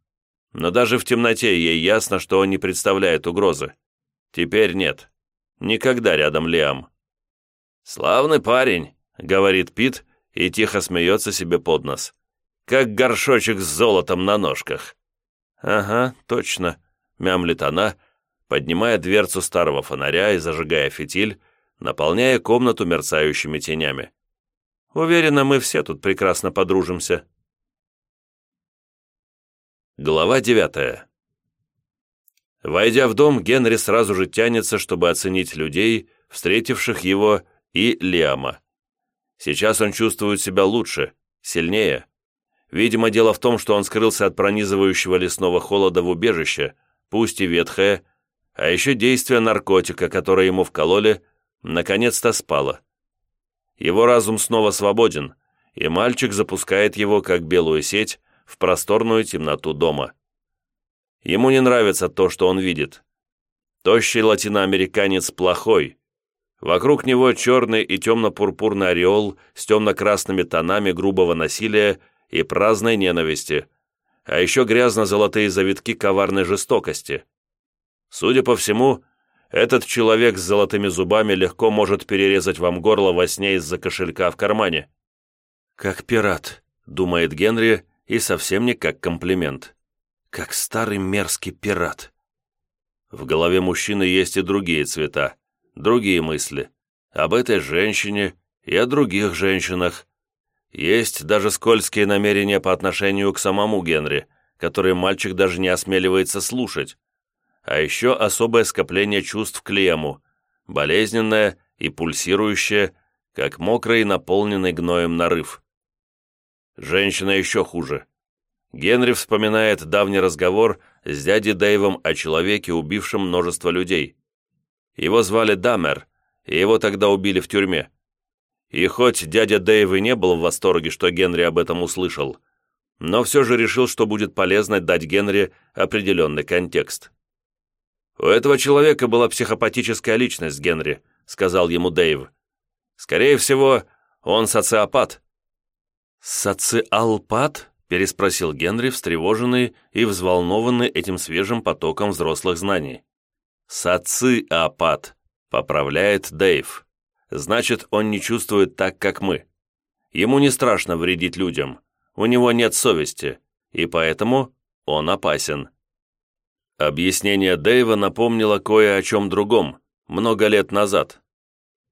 но даже в темноте ей ясно, что он не представляет угрозы. Теперь нет. Никогда рядом Лиам. «Славный парень», — говорит Пит и тихо смеется себе под нос. «Как горшочек с золотом на ножках». «Ага, точно», — мямлит она, поднимая дверцу старого фонаря и зажигая фитиль, наполняя комнату мерцающими тенями. «Уверена, мы все тут прекрасно подружимся». Глава девятая. Войдя в дом, Генри сразу же тянется, чтобы оценить людей, встретивших его, и Лиама. Сейчас он чувствует себя лучше, сильнее. Видимо, дело в том, что он скрылся от пронизывающего лесного холода в убежище, пусть и ветхое, а еще действие наркотика, которое ему вкололи, наконец-то спало. Его разум снова свободен, и мальчик запускает его, как белую сеть, в просторную темноту дома. Ему не нравится то, что он видит. Тощий латиноамериканец плохой. Вокруг него черный и темно-пурпурный ореол с темно-красными тонами грубого насилия и праздной ненависти, а еще грязно-золотые завитки коварной жестокости. Судя по всему, этот человек с золотыми зубами легко может перерезать вам горло во сне из-за кошелька в кармане. «Как пират», — думает Генри, и совсем не как комплимент. «Как старый мерзкий пират». В голове мужчины есть и другие цвета, другие мысли. Об этой женщине и о других женщинах. Есть даже скользкие намерения по отношению к самому Генри, которые мальчик даже не осмеливается слушать а еще особое скопление чувств к Лему, болезненное и пульсирующее, как мокрый наполненный гноем нарыв. Женщина еще хуже. Генри вспоминает давний разговор с дядей Дэйвом о человеке, убившем множество людей. Его звали Дамер, и его тогда убили в тюрьме. И хоть дядя Дэйв и не был в восторге, что Генри об этом услышал, но все же решил, что будет полезно дать Генри определенный контекст. «У этого человека была психопатическая личность, Генри», — сказал ему Дэйв. «Скорее всего, он социопат». «Социалпат?» — переспросил Генри, встревоженный и взволнованный этим свежим потоком взрослых знаний. «Социопат», — поправляет Дэйв. «Значит, он не чувствует так, как мы. Ему не страшно вредить людям, у него нет совести, и поэтому он опасен». Объяснение Дэйва напомнило кое о чем другом, много лет назад.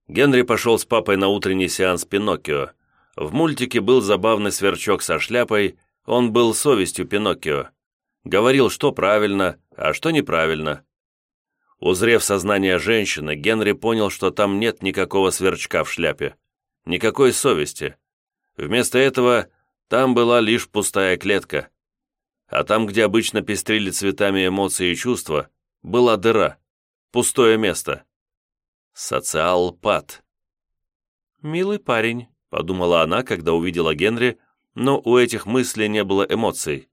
Генри пошел с папой на утренний сеанс Пиноккио. В мультике был забавный сверчок со шляпой, он был совестью Пиноккио. Говорил, что правильно, а что неправильно. Узрев сознание женщины, Генри понял, что там нет никакого сверчка в шляпе, никакой совести. Вместо этого там была лишь пустая клетка а там, где обычно пестрили цветами эмоции и чувства, была дыра, пустое место. Социал-пат. «Милый парень», — подумала она, когда увидела Генри, но у этих мыслей не было эмоций.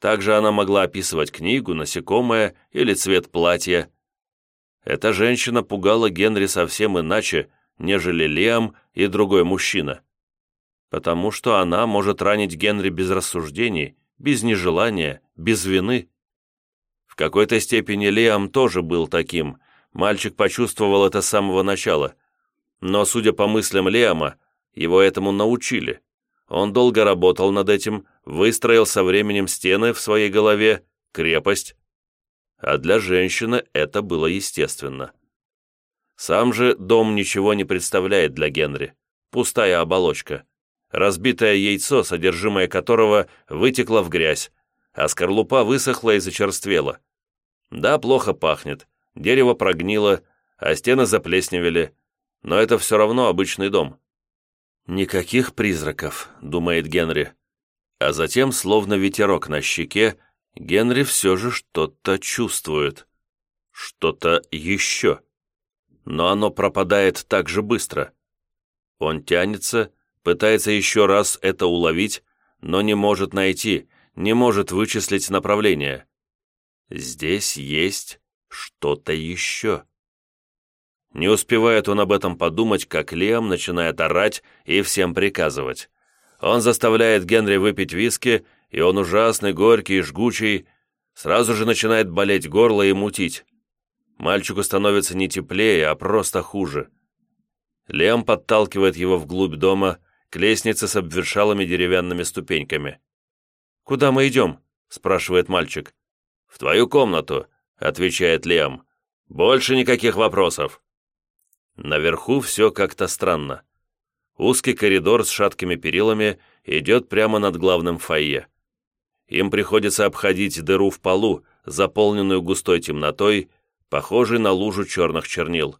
Также она могла описывать книгу, насекомое или цвет платья. Эта женщина пугала Генри совсем иначе, нежели Лиам и другой мужчина. Потому что она может ранить Генри без рассуждений, без нежелания, без вины. В какой-то степени Лиам тоже был таким, мальчик почувствовал это с самого начала. Но, судя по мыслям Лиама, его этому научили. Он долго работал над этим, выстроил со временем стены в своей голове, крепость. А для женщины это было естественно. Сам же дом ничего не представляет для Генри. Пустая оболочка разбитое яйцо, содержимое которого вытекло в грязь, а скорлупа высохла и зачерствела. Да, плохо пахнет, дерево прогнило, а стены заплесневели, но это все равно обычный дом. «Никаких призраков», — думает Генри. А затем, словно ветерок на щеке, Генри все же что-то чувствует. Что-то еще. Но оно пропадает так же быстро. Он тянется, пытается еще раз это уловить, но не может найти, не может вычислить направление. Здесь есть что-то еще. Не успевает он об этом подумать, как Лиам начинает орать и всем приказывать. Он заставляет Генри выпить виски, и он ужасный, горький и жгучий, сразу же начинает болеть горло и мутить. Мальчику становится не теплее, а просто хуже. Лем подталкивает его вглубь дома, к лестнице с обвершалыми деревянными ступеньками. «Куда мы идем?» – спрашивает мальчик. «В твою комнату», – отвечает Лиам. «Больше никаких вопросов». Наверху все как-то странно. Узкий коридор с шаткими перилами идет прямо над главным фойе. Им приходится обходить дыру в полу, заполненную густой темнотой, похожей на лужу черных чернил.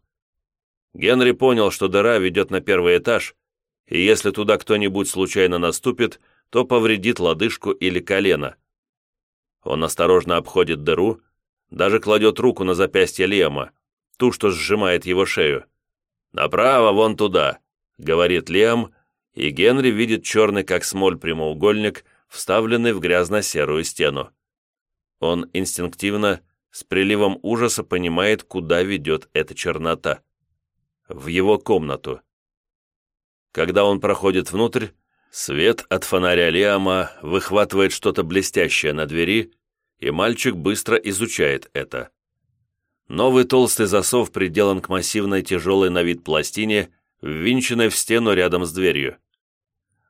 Генри понял, что дыра ведет на первый этаж, и если туда кто-нибудь случайно наступит, то повредит лодыжку или колено. Он осторожно обходит дыру, даже кладет руку на запястье Лема, ту, что сжимает его шею. «Направо, вон туда», — говорит Лем, и Генри видит черный, как смоль, прямоугольник, вставленный в грязно-серую стену. Он инстинктивно, с приливом ужаса понимает, куда ведет эта чернота. В его комнату. Когда он проходит внутрь, свет от фонаря Лиама выхватывает что-то блестящее на двери, и мальчик быстро изучает это. Новый толстый засов приделан к массивной тяжелой на вид пластине, ввинченной в стену рядом с дверью.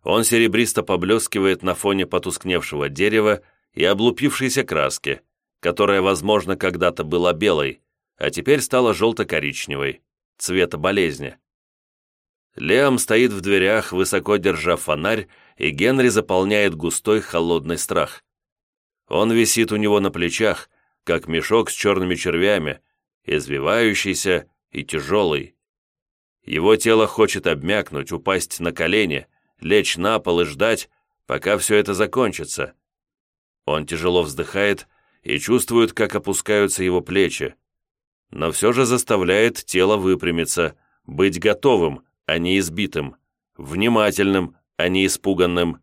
Он серебристо поблескивает на фоне потускневшего дерева и облупившейся краски, которая, возможно, когда-то была белой, а теперь стала желто-коричневой, цвета болезни. Леом стоит в дверях, высоко держа фонарь, и Генри заполняет густой холодный страх. Он висит у него на плечах, как мешок с черными червями, извивающийся и тяжелый. Его тело хочет обмякнуть, упасть на колени, лечь на пол и ждать, пока все это закончится. Он тяжело вздыхает и чувствует, как опускаются его плечи, но все же заставляет тело выпрямиться, быть готовым, а не избитым, внимательным, а не испуганным.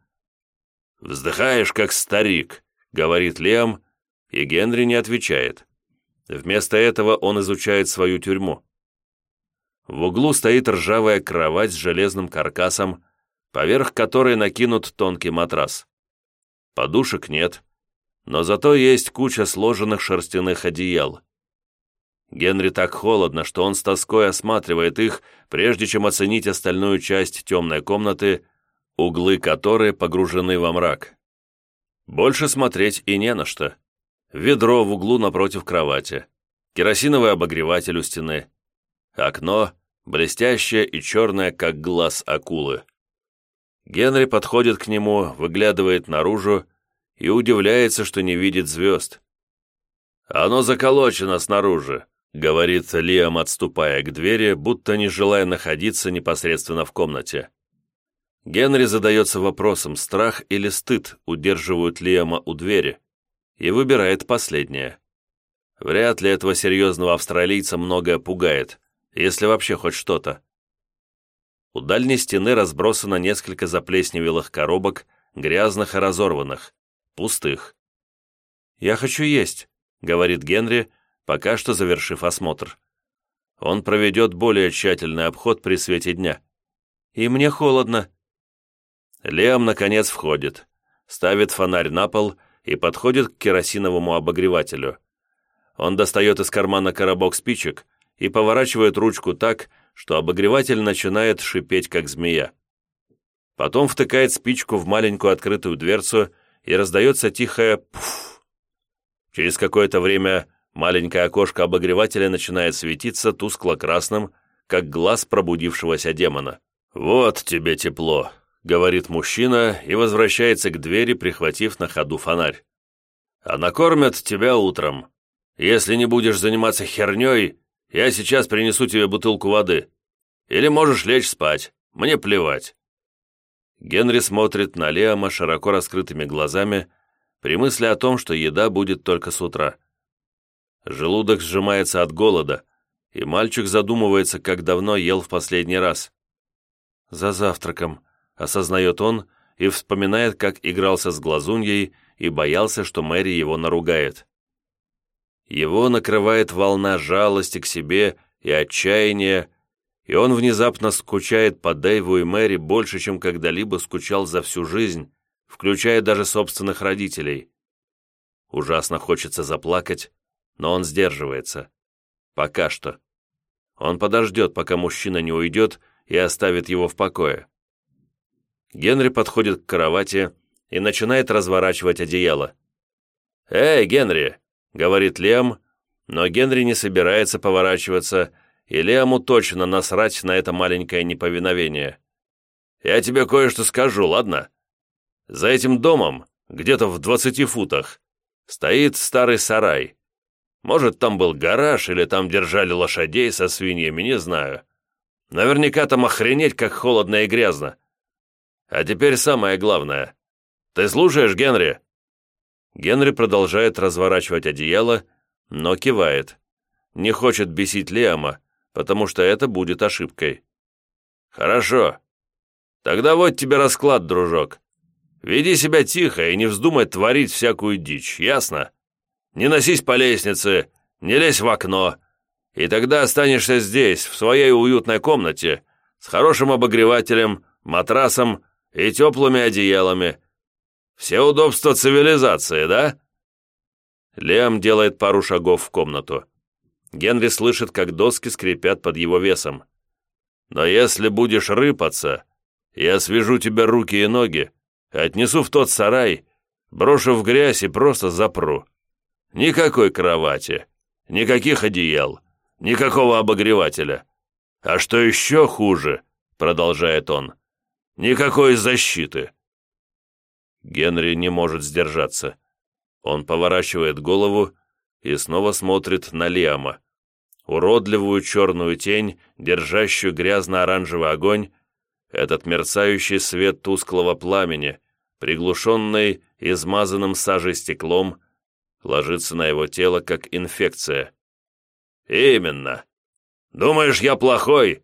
«Вздыхаешь, как старик», — говорит Лем, и Генри не отвечает. Вместо этого он изучает свою тюрьму. В углу стоит ржавая кровать с железным каркасом, поверх которой накинут тонкий матрас. Подушек нет, но зато есть куча сложенных шерстяных одеял. Генри так холодно, что он с тоской осматривает их, прежде чем оценить остальную часть темной комнаты, углы которой погружены во мрак. Больше смотреть и не на что. Ведро в углу напротив кровати, керосиновый обогреватель у стены, окно, блестящее и черное, как глаз акулы. Генри подходит к нему, выглядывает наружу и удивляется, что не видит звезд. «Оно заколочено снаружи», — говорит Лиам, отступая к двери, будто не желая находиться непосредственно в комнате. Генри задается вопросом, страх или стыд удерживают Лиама у двери, и выбирает последнее. Вряд ли этого серьезного австралийца многое пугает, если вообще хоть что-то. У дальней стены разбросано несколько заплесневелых коробок, грязных и разорванных, пустых. «Я хочу есть», — говорит Генри, пока что завершив осмотр. Он проведет более тщательный обход при свете дня. «И мне холодно». Леом, наконец, входит, ставит фонарь на пол и подходит к керосиновому обогревателю. Он достает из кармана коробок спичек и поворачивает ручку так, что обогреватель начинает шипеть, как змея. Потом втыкает спичку в маленькую открытую дверцу и раздается тихое «пф». Через какое-то время маленькое окошко обогревателя начинает светиться тускло-красным, как глаз пробудившегося демона. «Вот тебе тепло», — говорит мужчина и возвращается к двери, прихватив на ходу фонарь. «А накормят тебя утром. Если не будешь заниматься херней, я сейчас принесу тебе бутылку воды. Или можешь лечь спать. Мне плевать». Генри смотрит на Леома широко раскрытыми глазами при мысли о том, что еда будет только с утра. Желудок сжимается от голода, и мальчик задумывается, как давно ел в последний раз. «За завтраком», — осознает он и вспоминает, как игрался с глазуньей и боялся, что Мэри его наругает. Его накрывает волна жалости к себе и отчаяния, и он внезапно скучает по Дэйву и Мэри больше, чем когда-либо скучал за всю жизнь, включая даже собственных родителей. Ужасно хочется заплакать, но он сдерживается. Пока что. Он подождет, пока мужчина не уйдет и оставит его в покое. Генри подходит к кровати и начинает разворачивать одеяло. «Эй, Генри, — говорит Лем, но Генри не собирается поворачиваться, и Лему точно насрать на это маленькое неповиновение. «Я тебе кое-что скажу, ладно? За этим домом, где-то в двадцати футах, стоит старый сарай. Может, там был гараж, или там держали лошадей со свиньями, не знаю. Наверняка там охренеть, как холодно и грязно, А теперь самое главное. Ты слушаешь, Генри?» Генри продолжает разворачивать одеяло, но кивает. Не хочет бесить Лиама, потому что это будет ошибкой. «Хорошо. Тогда вот тебе расклад, дружок. Веди себя тихо и не вздумай творить всякую дичь, ясно? Не носись по лестнице, не лезь в окно, и тогда останешься здесь, в своей уютной комнате, с хорошим обогревателем, матрасом и теплыми одеялами. Все удобства цивилизации, да?» Лиам делает пару шагов в комнату. Генри слышит, как доски скрипят под его весом. «Но если будешь рыпаться, я свяжу тебе руки и ноги, отнесу в тот сарай, брошу в грязь и просто запру. Никакой кровати, никаких одеял, никакого обогревателя. А что еще хуже, продолжает он, никакой защиты». Генри не может сдержаться. Он поворачивает голову и снова смотрит на Лиама. Уродливую черную тень, держащую грязно-оранжевый огонь, этот мерцающий свет тусклого пламени, приглушенный измазанным сажей стеклом, ложится на его тело, как инфекция. «Именно. Думаешь, я плохой?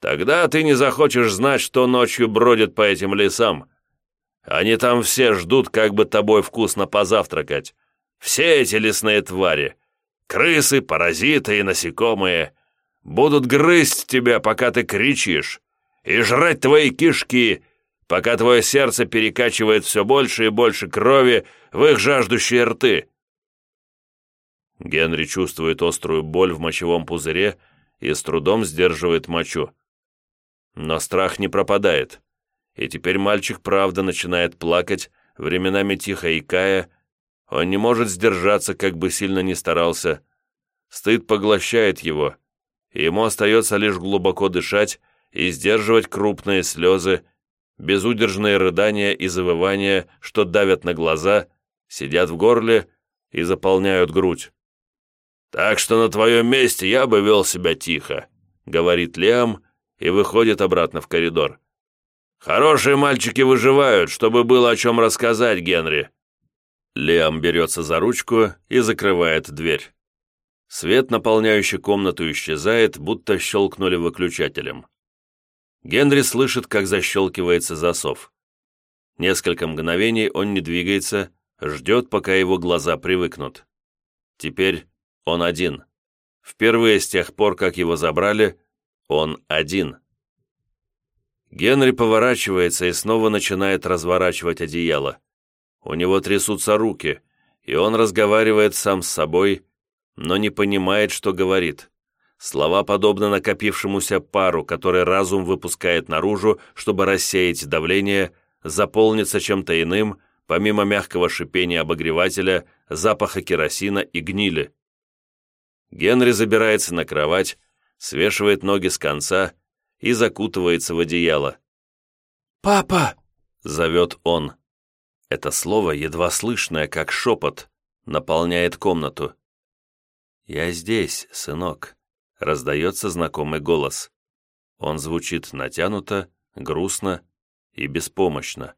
Тогда ты не захочешь знать, что ночью бродит по этим лесам. Они там все ждут, как бы тобой вкусно позавтракать. Все эти лесные твари, крысы, паразиты и насекомые, будут грызть тебя, пока ты кричишь, и жрать твои кишки, пока твое сердце перекачивает все больше и больше крови в их жаждущие рты. Генри чувствует острую боль в мочевом пузыре и с трудом сдерживает мочу. Но страх не пропадает, и теперь мальчик правда начинает плакать, временами тихо икая, он не может сдержаться, как бы сильно ни старался. Стыд поглощает его, и ему остается лишь глубоко дышать и сдерживать крупные слезы, безудержные рыдания и завывания, что давят на глаза, сидят в горле и заполняют грудь. «Так что на твоем месте я бы вел себя тихо», — говорит Лиам и выходит обратно в коридор. «Хорошие мальчики выживают, чтобы было о чем рассказать, Генри». Лиам берется за ручку и закрывает дверь. Свет, наполняющий комнату, исчезает, будто щелкнули выключателем. Генри слышит, как защелкивается засов. Несколько мгновений он не двигается, ждет, пока его глаза привыкнут. Теперь он один. Впервые с тех пор, как его забрали, он один. Генри поворачивается и снова начинает разворачивать одеяло. У него трясутся руки, и он разговаривает сам с собой, но не понимает, что говорит. Слова подобны накопившемуся пару, который разум выпускает наружу, чтобы рассеять давление, заполниться чем-то иным, помимо мягкого шипения обогревателя, запаха керосина и гнили. Генри забирается на кровать, свешивает ноги с конца и закутывается в одеяло. «Папа!» — зовет он. Это слово, едва слышное, как шепот, наполняет комнату. «Я здесь, сынок», — раздается знакомый голос. Он звучит натянуто, грустно и беспомощно.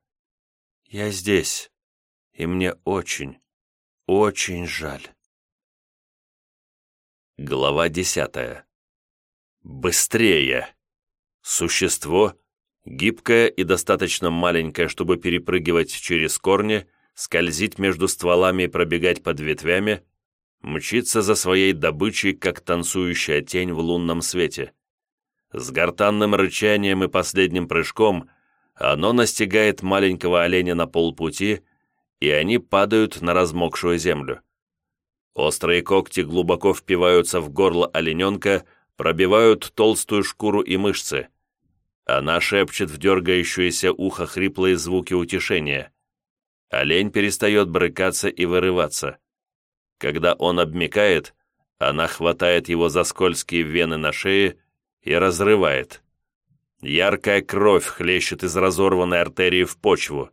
«Я здесь, и мне очень, очень жаль». Глава десятая. Быстрее! Существо, гибкое и достаточно маленькое, чтобы перепрыгивать через корни, скользить между стволами и пробегать под ветвями, мчится за своей добычей, как танцующая тень в лунном свете. С гортанным рычанием и последним прыжком оно настигает маленького оленя на полпути, и они падают на размокшую землю. Острые когти глубоко впиваются в горло олененка, пробивают толстую шкуру и мышцы. Она шепчет в дергающееся ухо хриплые звуки утешения. Олень перестает брыкаться и вырываться. Когда он обмикает, она хватает его за скользкие вены на шее и разрывает. Яркая кровь хлещет из разорванной артерии в почву.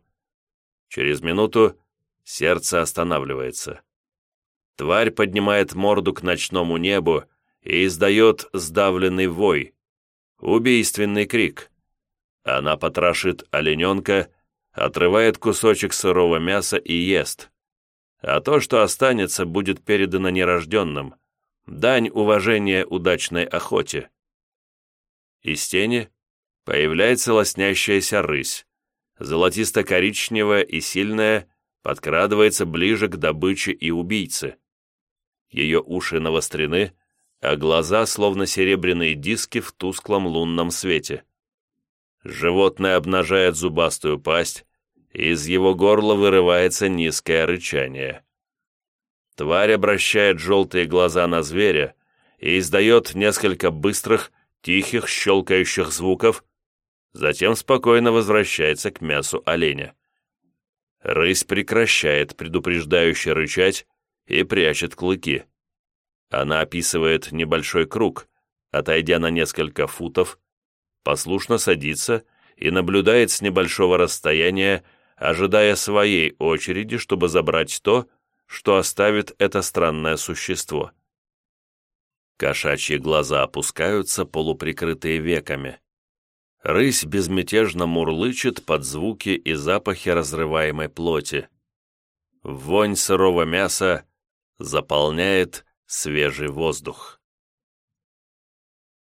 Через минуту сердце останавливается. Тварь поднимает морду к ночному небу и издает сдавленный вой. Убийственный крик. Она потрошит олененка, отрывает кусочек сырого мяса и ест. А то, что останется, будет передано нерожденным. Дань уважения удачной охоте. Из тени появляется лоснящаяся рысь. Золотисто-коричневая и сильная, подкрадывается ближе к добыче и убийце. Ее уши навострены, а глаза словно серебряные диски в тусклом лунном свете. Животное обнажает зубастую пасть, и из его горла вырывается низкое рычание. Тварь обращает желтые глаза на зверя и издает несколько быстрых, тихих, щелкающих звуков, затем спокойно возвращается к мясу оленя. Рысь прекращает предупреждающе рычать и прячет клыки. Она описывает небольшой круг, отойдя на несколько футов, послушно садится и наблюдает с небольшого расстояния, ожидая своей очереди, чтобы забрать то, что оставит это странное существо. Кошачьи глаза опускаются, полуприкрытые веками. Рысь безмятежно мурлычет под звуки и запахи разрываемой плоти. Вонь сырого мяса заполняет свежий воздух.